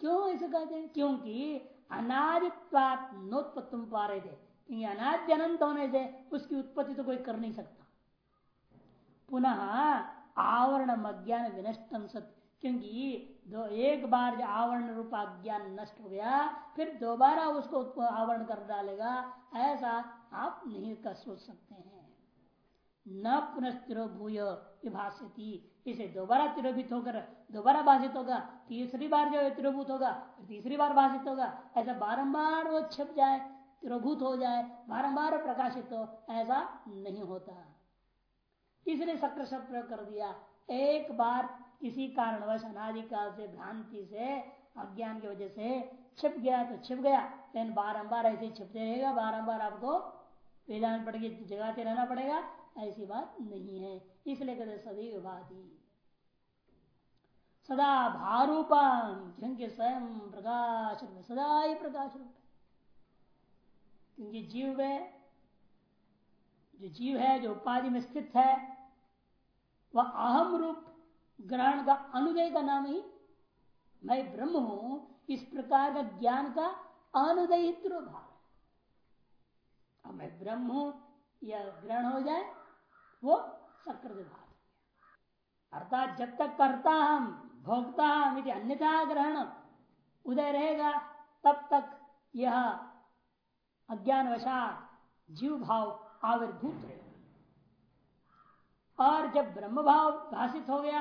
क्यों ऐसे कहते हैं? क्योंकि अनादित्वात नोत्पत्तुम पा रहे थे। अनाद्य अनंत होने से उसकी उत्पत्ति तो कोई कर नहीं सकता। पुनः आवरण अज्ञान विनष्टम सत्य क्योंकि दो एक बार जो आवरण रूप अज्ञान नष्ट हो गया, फिर दोबारा उसको आवरण कर डालेगा, ऐसा आप नहीं कर सोच सकते हैं। न पुनः भूय विभाषती इसे दोबारा तिरोभित होकर, दोबारा भाषित होगा, तीसरी बार जो तिरोभूत होगा तीसरी बार भाषित होगा, ऐसा बारंबार वो छिप जाए, तिरोभूत हो जाए, बारंबार प्रकाशित हो, ऐसा नहीं होता। इसलिए सक्र शब्द कर दिया। एक बार किसी कारणवश अनादिकाल से, भ्रांति से, अज्ञान की वजह से छिप गया तो छिप गया, लेकिन बारंबार ऐसे छिपते रहेगा, बारंबार आपको वेदांत पड़ जगाते रहना पड़ेगा ऐसी बात नहीं है, इसलिए कहते सदैव भाती सदा भारूपम क्योंकि स्वयं प्रकाश रूप सदा ही प्रकाश रूप क्योंकि जीव है, जो जीव है, जो उपाधि में स्थित है, वह अहम रूप, ग्रहण का अनुदय का नाम ही मैं ब्रह्म हूँ, इस प्रकार का ज्ञान का अनुदयित्व भाव अब मैं ब्रह्म हूँ, यह ग्रहण हो जाए वो सकृत भाव अर्थात जब तक करता हम, भोगता हम यदि अन्यथा ग्रहण उदय रहेगा, तब तक यह अज्ञान वशा जीव भाव आविर्भूत रहेगा। और जब ब्रह्म भाव भाषित हो गया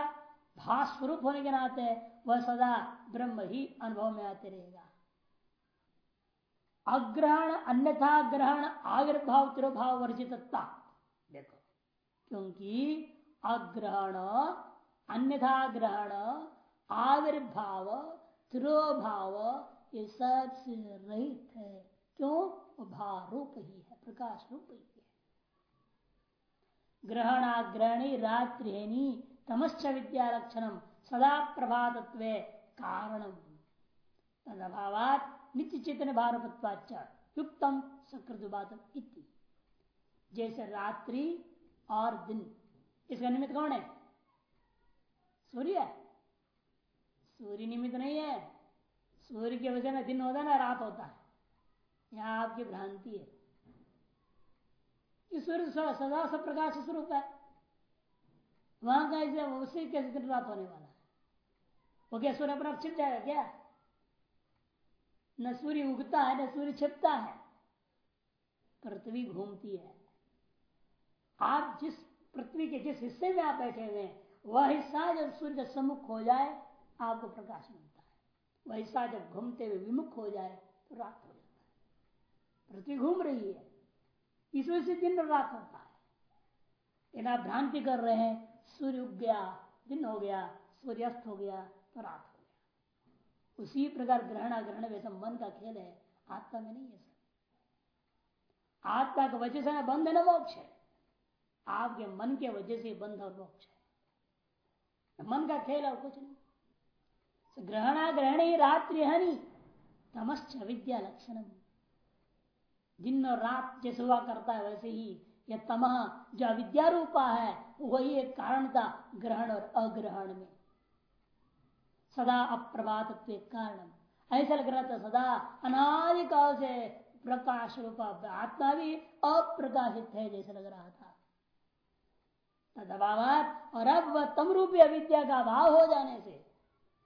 भाष स्वरूप होने के नाते वह सदा ब्रह्म ही अनुभव में आते रहेगा। अग्रहण अन्यथा ग्रहण आविर्भाव तिरुभाव वर्जितता देखो क्योंकि अग्रहण अन्यथा ग्रहण आविर्भाव, तिरोभाव, ये सबसे रहित है। क्यों? भारूप ही है प्रकाश रूप ही है। ग्रहणाग्रहणी रात्रिणी तमश्च विद्या लक्षणम सदा प्रभातत्व कारणम तदभावात नित्य चेतन भारपत्वाच युक्तम इति। जैसे रात्रि और दिन इसका निमित्त कौन है? सूर्य। सूर्य निमित्त नहीं है। सूर्य की वजह में दिन होता है ना, रात होता है। यहाँ आपकी भ्रांति है। कि सूर्य सदा सब प्रकाश स्वरूप है। वहाँ का इसे उसी कैसे दिन रात होने वाला है। वो क्या सूर्य अपना छिप जाएगा क्या? न सूर्य उगता है, न सूर्य छिपता है। पृथ्वी घूमती है। आप जिस पृथ्वी के जिस हिस्से में आप बैठे हुए हैं, वह हिस्सा जब सूर्य का सम्मुख हो जाए, आपको प्रकाश मिलता है। वह हिस्सा जब घूमते हुए विमुख हो जाए तो रात हो जाता है। पृथ्वी घूम रही है। इस वजह से दिन रात होता है। यदि आप भ्रांति कर रहे हैं, सूर्य उग गया, दिन हो गया सूर्यास्त हो गया तो रात हो गया। उसी प्रकार ग्रहण ग्रहण वैसा मन का खेल है, आत्मा में नहीं है सर आत्मा की वजह से ना बंध है ना मोक्ष है। आपके मन के वजह से बंध और मोक्ष है मन का खेल और कुछ नहीं। ग्रहणा ग्रहण ही रात्रि हनी, तमश्च विद्या लक्षणम। दिन और रात जैसे हुआ करता है वैसे ही यह तमह जो अविद्या रूपा है, वही एक कारण था ग्रहण और अग्रहण में। सदा अप्रभात कारण ऐसा लग रहा था सदा अनादिकाल से प्रकाश रूपा, आत्मा भी अप्रकाशित है जैसे लग रहा था। तद अभाव और अब वह तम रूपी अविद्या का अभाव हो जाने से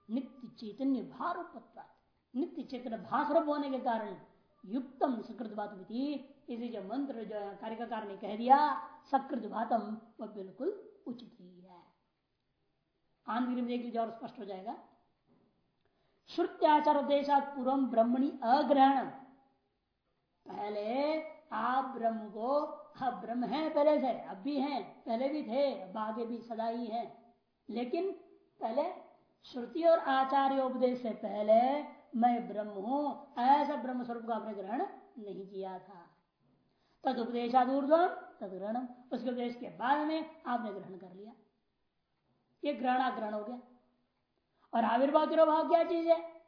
नित्य चैतन्य भार नित्य चैतन्य भास्वरूप होने के कारण युक्तम सकृत बात इसी जो मंत्र, जो कार्यकार ने कह दिया, सकृत भातम, वह बिल्कुल उचित ही है। आंध्र में देख लीजिए और स्पष्ट हो जाएगा। श्रुत्याचार उद्देशा पूर्व ब्रह्मणी अग्रहण पहले आप ब्रह्म को अब ब्रह्म है पहले से अब भी हैं पहले भी थे अब आगे भी सदा ही है। लेकिन पहले श्रुति और आचार्य उपदेश से पहले मैं ब्रह्म हूँ ऐसा ब्रह्म स्वरूप का आपने ग्रहण नहीं किया था। तद उपदेशादूर्धम तद ग्रहण। उसके उपदेश के बाद में आपने ग्रहण कर लिया। ये ग्रहण ग्रहण हो गया। और आविर्भाव तिरोभाव क्या चीज़ है,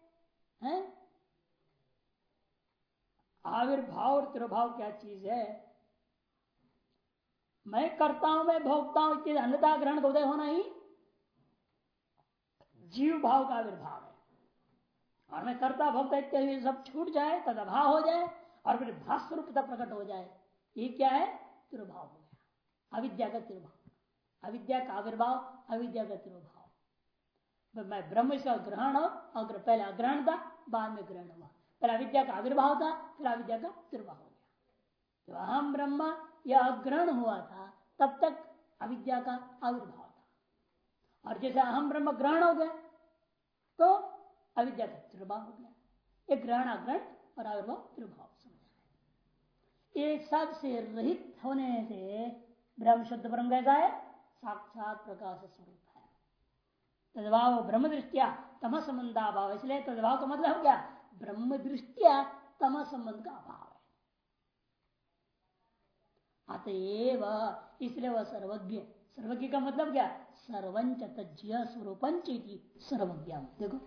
है? आविर्भाव और तिरोभाव क्या चीज़ है? मैं करता हूँ, मैं भोगता हूँ इतनी अन्यता ग्रहण का उदय होना ही जीव भाव का आविर्भाव है। और मैं करता, भोगता इत्यादि सब छूट जाए तद अभाव हो जाए, और फिर भास्वरूपता प्रकट हो जाए। ये क्या है? तिरुभाव हो गया। अविद्या का तिरुभाव। अविद्या का आविर्भाव, अविद्या का तिरुभाव। मैं ब्रह्म का ग्रहण अग्र, पहले अग्रहण था, बाद में ग्रहण हुआ। पहले अविद्या का आविर्भाव था, फिर अविद्या का तिरुभाव हो गया। तो अहम ब्रह्म यह अग्रहण हुआ था, तब तक अविद्या का आविर्भाव था। और जैसे अहम ब्रह्म ग्रहण हो गया तो अविद्या का तिरुभाव हो गया। एक ग्रहण, अग्रहण और आविर्भाव तिरुभाव समझ एक सबसे रहित होने से ब्रह्म शुद्ध ब्रह्म कैसा है? साक्षात प्रकाश स्वरूप है। तदभाव ब्रह्म दृष्टिया तम संबंधा भाव इसलिए तदभाव का मतलब क्या? ब्रह्म दृष्टिया तम संबंध का अभाव। अतएव इसलिए वह सर्वज्ञ। सर्वज्ञ का मतलब क्या? सर्वंच तज्य स्वरूपंच सर्वज्ञ। देखो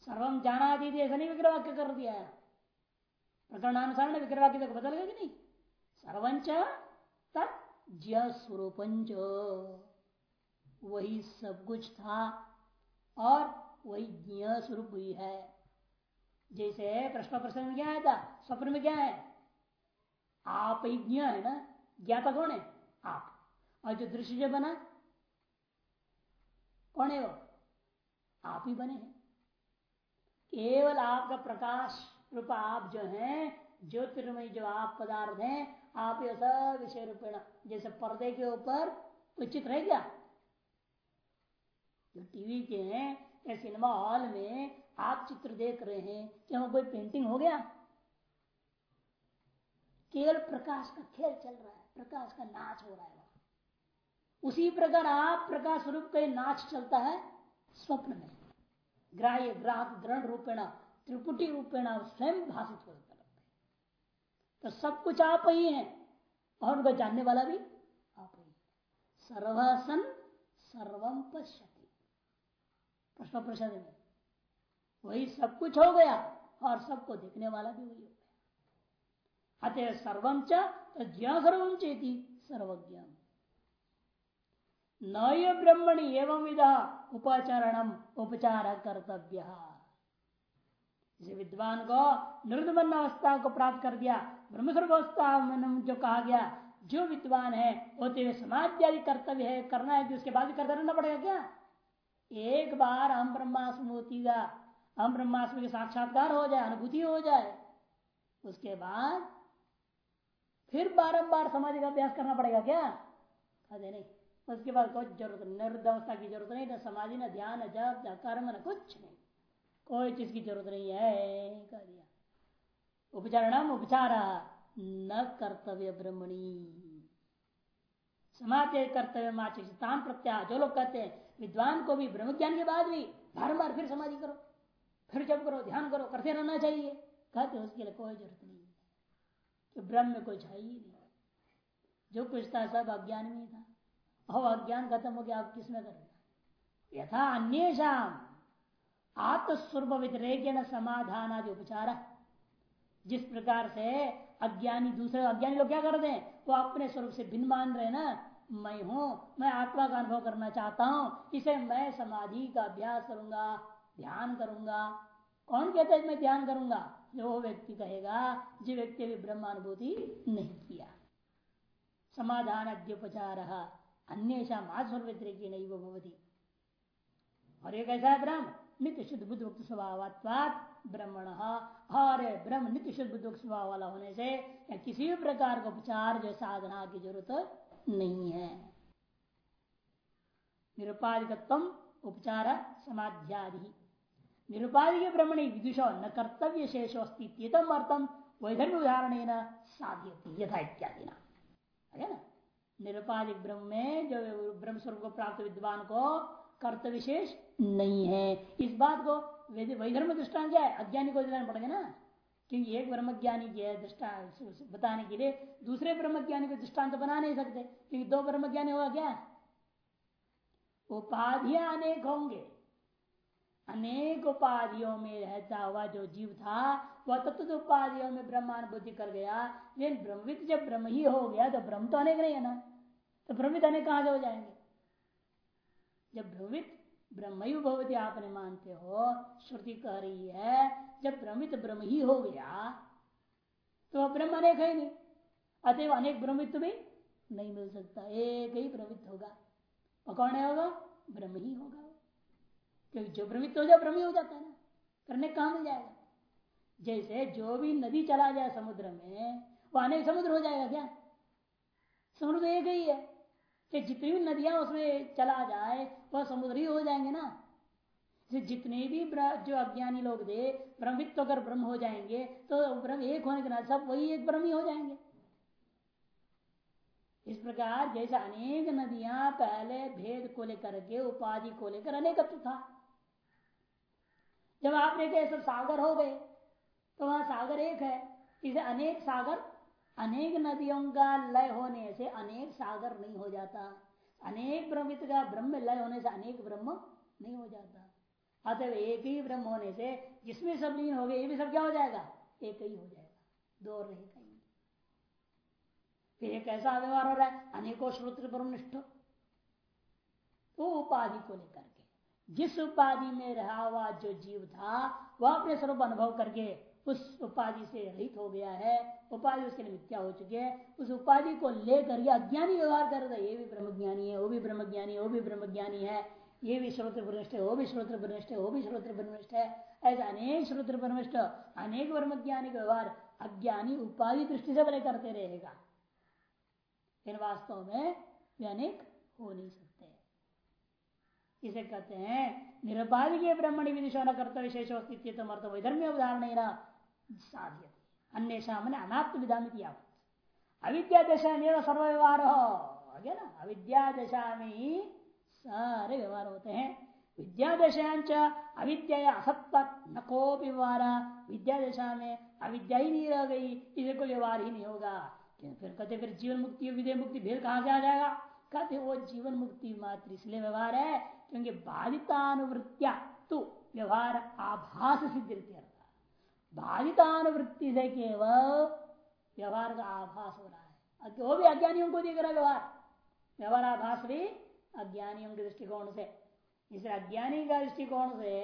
सर्वम जाना दी ऐसा नहीं विग्रह वाक्य कर दिया है। प्रकरणानुसार ने विग्रह वाक्य बदल गया कि नहीं? सर्वंच तज्य स्वरूपंच वही सब कुछ था और वही ज्ञ स्वरूप हुई है। जैसे प्रश्न प्रश्न में क्या आया था? स्वप्न में क्या है? आप ही ज्ञ है ना? ज्ञाता कौन है? आप। और जो दृश्य जो बना, कौन है वो? आप ही बने हैं। केवल आपका प्रकाश रूप आप जो है, ज्योतिर्मय जो आप पदार्थ हैं, आप ये सब विषय रूपेण, जैसे पर्दे के ऊपर कोई चित्र है क्या? जो टीवी के हैं, या सिनेमा हॉल में आप चित्र देख रहे हैं, क्या वहाँ कोई पेंटिंग हो गया? केवल प्रकाश का खेल चल रहा है। प्रकाश का नाच हो रहा है वहाँ। उसी प्रकार आप प्रकाश स्वरूप का नाच चलता है, स्वप्न में। ग्राह्य ग्राहक ग्रहण रूपेण, त्रिपुटी रूपेण स्वयं भाषित हो जाता है। तो सब कुछ आप ही हैं, और उनको जानने वाला भी आप ही सर्वसन सर्वम पश्यति। प्रश्न प्रश्न में, वही सब कुछ हो गया, और सबको देखने वाला भी वही हो अतः सर्वम चेती सर्वज्ञ न ब्रह्मणि एवं विधा उपचरणम उपचार कर्तव्य विद्वान को निर्दमन अवस्था को प्राप्त कर दिया ब्रह्मस्वरूप अवस्था जो कहा गया, जो विद्वान है, वो तेरे समाज आदि कर्तव्य है, करना है उसके बाद करता रहना पड़ेगा क्या? एक बार हम ब्रह्मास्म होती का हम ब्रह्मास्म के साक्षात्कार हो जाए, अनुभूति हो जाए, उसके बाद फिर बारंबार समाधि का अभ्यास करना पड़ेगा क्या? कहते नहीं। उसके बाद कोई ज़रूरत निर्द अवस्था की ज़रूरत नहीं, न समाधि, न ध्यान, न जप, न कर्म, न कुछ नहीं। कोई चीज़ की ज़रूरत नहीं है, कह दिया। उपचार, न कर्तव्य ब्रह्मणी। समाधि कर्तव्य माचितान प्रत्याह, जो लोग कहते हैं, विद्वान को भी ब्रह्म ज्ञान के बाद भी बारम्बार फिर समाधि करो, फिर जब करो, ध्यान करो, करते रहना चाहिए। कहते उसके लिए कोई ज़रूरत नहीं। कि ब्रह्म में कोई ही नहीं। जो कुछ था सब अज्ञान में था। और अज्ञान खत्म हो गया आप किसमें करना यथा अन्य आत्मस्वरूप व्यतिरेक समाधान आदि उपचार। जिस प्रकार से अज्ञानी, दूसरे अज्ञानी लोग क्या करते हैं? वो अपने स्वरूप से भिन्न मान रहे ना? मैं हूँ, मैं आत्मा का अनुभव करना चाहता हूँ, इसे मैं समाधि का अभ्यास करूँगा, ध्यान करूँगा। कौन कहता है मैं ध्यान करूँगा? जो व्यक्ति कहेगा जो व्यक्ति भी ब्रह्मानुभूति नहीं किया। समाधान अद्योपचार अन्य व्यतिरिक नहीं वो भवती। और ये कैसा है ब्रह्म नित्य शुद्ध बुद्ध मुक्त स्वभाव ब्रह्मण। और ब्रह्म नित्य शुद्ध बुद्ध स्वभाव वाला होने से या किसी भी प्रकार का उपचार जो साधना की ज़रूरत नहीं है। निरुपाधिकत्व उपचार समाध्यादि। निरुपाधिक ब्रह्मणी विदुषो न कर्तव्य शेषो अस्तित्व अर्थम वैधर्म उदाहरण साध्य यथा इत्यादि ना निरुपाधिक ब्रह्म में जो ब्रह्म स्वरूप को प्राप्त विद्वान को कर्त विशेष नहीं है। इस बात को वैधर्म दृष्टान क्या है अज्ञानी को दिलाना पड़ेगा ना, क्योंकि एक ब्रह्म ज्ञानी है दृष्टान बताने के लिए दूसरे ब्रह्म ज्ञानी को दृष्टान तो बना नहीं सकते, क्योंकि दो ब्रह्म ज्ञानी होगा क्या? उपाधियाँ अनेक होंगे। अनेक उपाधियों में रहता हुआ जो जीव था, वह तत्व उपाधियों में ब्रह्मानुभूति कर गया। लेकिन ब्रह्मित जब ब्रह्म ही हो गया तो ब्रह्म तो अनेक नहीं है ना? तो ब्रह्मित अनेक कहाँ से हो जाएँगे? जब ब्रह्मित ब्रह्म भवती आपने मानते हो। श्रुति कह रही है, जब ब्रह्मित ब्रह्म ही हो गया तो वह ब्रह्म अनेक है नहीं। अतएव अनेक ब्रह्मित्व भी नहीं मिल सकता। एक ही ब्रह्मित होगा। और कौन होगा? ब्रह्म ही होगा। क्योंकि जो भ्रमित हो जाए ब्रह्म हो जाता है ना। करने कहा मिल जाएगा? जैसे जो भी नदी चला जाए समुद्र में वो अनेक समुद्र हो जाएगा क्या? समुद्र तो एक ही है। कि जितनी भी नदियाँ उसमें चला जाए, वह समुद्र ही हो जाएँगे ना। जितने भी जो अज्ञानी लोग थे ब्रह्मित्व अगर ब्रह्म हो जाएँगे तो ब्रह्म एक होने के नाते सब वही एक ब्रह्म ही हो जाएँगे। इस प्रकार जैसे अनेक नदियाँ पहले भेद को लेकर के, उपाधि को लेकर अनेकत्व था। जब आपने कहे सब सागर हो गए तो वहाँ सागर एक है, इसे अनेक सागर, अनेक नदियों का लय होने से अनेक सागर नहीं हो जाता। अनेक ब्रह्मित का ब्रह्म लय होने से अनेक ब्रह्म नहीं हो जाता। अतः एक ही ब्रह्म होने से जिसमें सब लीन हो गए, ये भी सब क्या हो जाएगा? एक ही हो जाएगा। दो रहे कहीं फिर एक ऐसा व्यवहार हो रहा है, अनेकों श्रोत्र ब्रह्मनिष्ठ। तो उपाधि को लेकर जिस उपाधि में रहा हुआ जो जीव था, वह अपने स्वरूप अनुभव करके उस उपाधि से रहित हो गया है। उपाधि उसके मिथ्या हो चुके है। उस उपाधि को लेकर ये अज्ञानी व्यवहार कर रहा है ये भी ब्रह्मज्ञानी है, वो भी ब्रह्मज्ञानी वो भी ब्रह्मज्ञानी है। ये भी श्रोत्र ब्रह्मिष्ठ है, वो भी श्रोत्र ब्रह्मिष्ठ है, वो भी श्रोत्र ब्रह्मिष्ठ है। ऐसे अनेक श्रोत्र ब्रह्मिष्ठ अनेक ब्रह्मज्ञानी का व्यवहार अज्ञानी उपाधि दृष्टि से बने करते रहेगा। इन वास्तव में वे अनेक हो नहीं सकते। इसे कहते हैं निरपाधि के ब्रह्मणि विदिशो न कर्तव्य विशेष अर्थ वैधर्म्य उदाहरण साध्य अन्य सामने अनात्म विधा अविद्या दशा में सर्व व्यवहार हो गया ना? अविद्या दशा में ही सारे व्यवहार होते हैं। विद्या दशांच अविद्या असत्व न को व्यवहार। विद्या दशा में अविद्या ही नहीं रह गई इसे कोई व्यवहार ही नहीं होगा फिर कहते फिर जीवन मुक्ति विदय मुक्ति भेद कहा जाएगा? कहते वो जीवन मुक्ति मात्र इसलिए व्यवहार है क्योंकि बाधितानुवृत्तिया तो व्यवहार आभास सिद्ध बाधितानुवृत्ति से केवल व्यवहार का आभास हो रहा है वो भी अज्ञानियों को दिख रहा व्यवहार व्यवहार आभास भी अज्ञानियों के दृष्टिकोण से इसे अज्ञानी का दृष्टिकोण से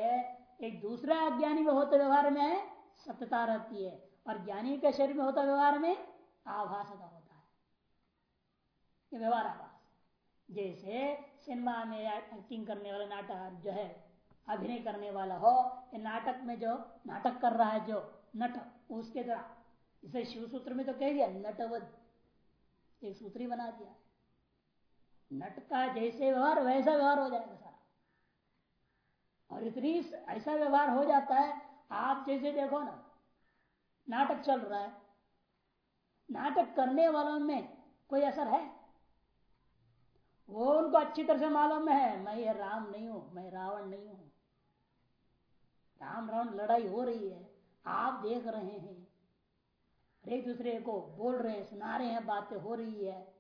एक दूसरा अज्ञानी में होता व्यवहार में सत्यता रहती है और ज्ञानी के शरीर में होता व्यवहार में आभासता होता है व्यवहार आभास जैसे सिनेमा में एक्टिंग करने वाला नाटक जो है, अभिनय करने वाला हो, या नाटक में जो नाटक कर रहा है जो नट, उसके द्वारा। इसे शिव सूत्र में तो कह दिया, नटवध। एक सूत्री बना दिया। नट का जैसे व्यवहार वैसा व्यवहार हो जाएगा सारा। और इतनी ऐसा व्यवहार हो जाता है, आप जैसे देखो ना, नाटक चल रहा है। नाटक करने वालों में कोई असर है? वो उनको अच्छी तरह से मालूम है, मैं ये राम नहीं हूँ, मैं रावण नहीं हूँ। राम रावण लड़ाई हो रही है, आप देख रहे हैं। एक दूसरे को बोल रहे हैं, सुना रहे हैं, बातें हो रही है।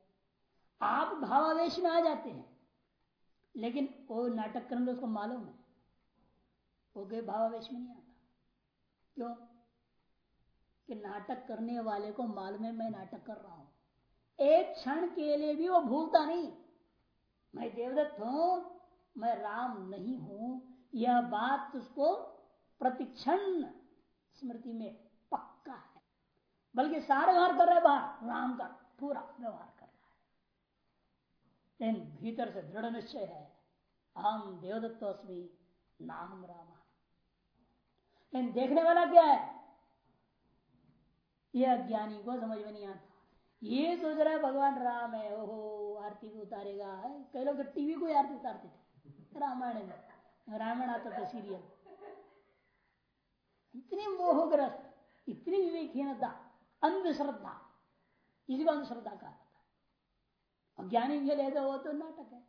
आप भावावेश में आ जाते हैं, लेकिन वो नाटक करने उसको मालूम है। वो कोई भावावेश में नहीं आता। क्यों? कि नाटक करने वाले को मालूम है, मैं नाटक कर रहा हूँ। एक क्षण के लिए भी वो भूलता नहीं। मैं देवदत्त हूँ, मैं राम नहीं हूँ। यह बात उसको प्रतिक्षण स्मृति में पक्का है। बल्कि सारे व्यवहार कर रहे बाहर। राम का पूरा व्यवहार कर रहा है। लेकिन भीतर से दृढ़ निश्चय है हम देवदत्त अस्मी नाम राम। लेकिन देखने वाला क्या है? यह अज्ञानी को समझ में नहीं आता। ये सोच रहा है भगवान राम है, ओहो, आरती भी उतारेगा। कई लोग टीवी को आरती उतारते थे, रामायण में। रामायण आता था सीरियल इतनी मोहग्रस्त, इतनी विवेकहीनता, अंधश्रद्धा इसी को अंधश्रद्धा कहा था अज्ञानी के लिए तो वो तो नाटक है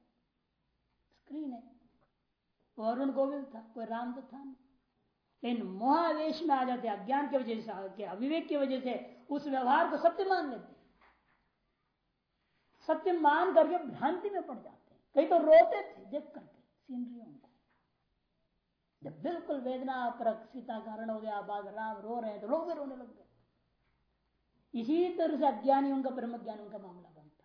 स्क्रीन है। वो अरुण गोविंद था, कोई राम तो था नहीं। लेकिन मोहावेश में आ जाते अज्ञान की वजह से अविवेक की वजह से, उस व्यवहार को सत्य मान लेते सत्य मान करके भ्रांति में पड़ जाते हैं। कई तो रोते थे, देख करके, सीनरियों को। जब बिल्कुल वेदना पर सीता कारण हो गया बाद राम रो रहे हैं तो लोग भी रोने लग गए। इसी तरह से अज्ञानियों का ब्रह्म ज्ञान का मामला बनता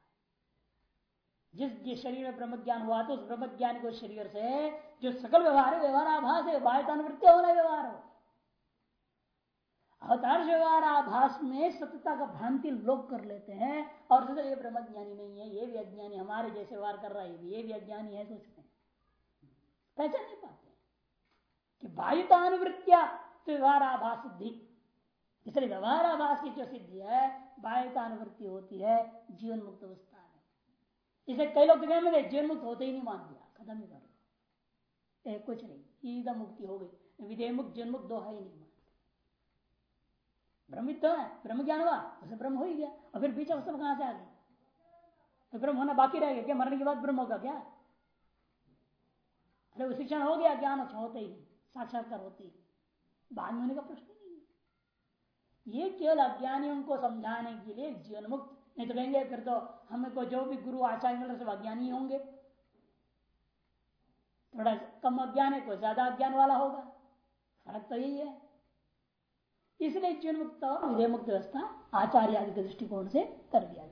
है। जिस शरीर में ब्रह्म ज्ञान हुआ तो उस ब्रह्म ज्ञान को शरीर से जो सकल व्यवहार है व्यवहार आभास है बाह्यतानुवृत्ति होना व्यवहार हो। अवतार व्यवहार आभास में सत्यता का भ्रांति लोग कर लेते हैं और ये ब्रह्म ज्ञानी नहीं है ये भी अज्ञानी हमारे जैसे व्यवहार कर रहा है ये भी अज्ञानी है सोचते हैं। पहचान नहीं पाते कि बाह्यतानुवृत्तिया तो व्यवहार आभास सिद्धि। इसलिए व्यवहार आभास की जो सिद्धि है बाह्यतानुवृत्ति होती है जीवन मुक्त अवस्था में। इसे कई लोग में जीवन मुक्त होते ही नहीं मान दिया खत्म ही कर ए, कुछ नहीं सीधा मुक्ति हो गई। विधेय मुक्त जीवन मुक्त दो है ही नहीं। ब्रह्मित तो है, ब्रह्म ज्ञान हुआ, उसे ब्रह्म हो ही गया, और फिर बीच अवस्था कहाँ से आ गई तो ब्रह्म होना बाकी रह गया, क्या मरने के बाद ब्रह्म होगा क्या? अरे वो शिक्षण हो गया, ज्ञान होते ही साक्षात्कार होती बाद में होने का प्रश्न नहीं है। ये केवल अज्ञानियों को समझाने के लिए जीवन मुक्त नहीं तो कहेंगे, फिर तो हमें को जो भी गुरु, आचार्य मिल रहे सब अज्ञानी होंगे। थोड़ा कम अज्ञान है, कोई ज़्यादा अज्ञान वाला होगा। फ़र्क तो यही है। इसलिए जीवन मुक्त और विधेय मुक्त व्यवस्था आचार्य आदि के दृष्टिकोण से कर दिया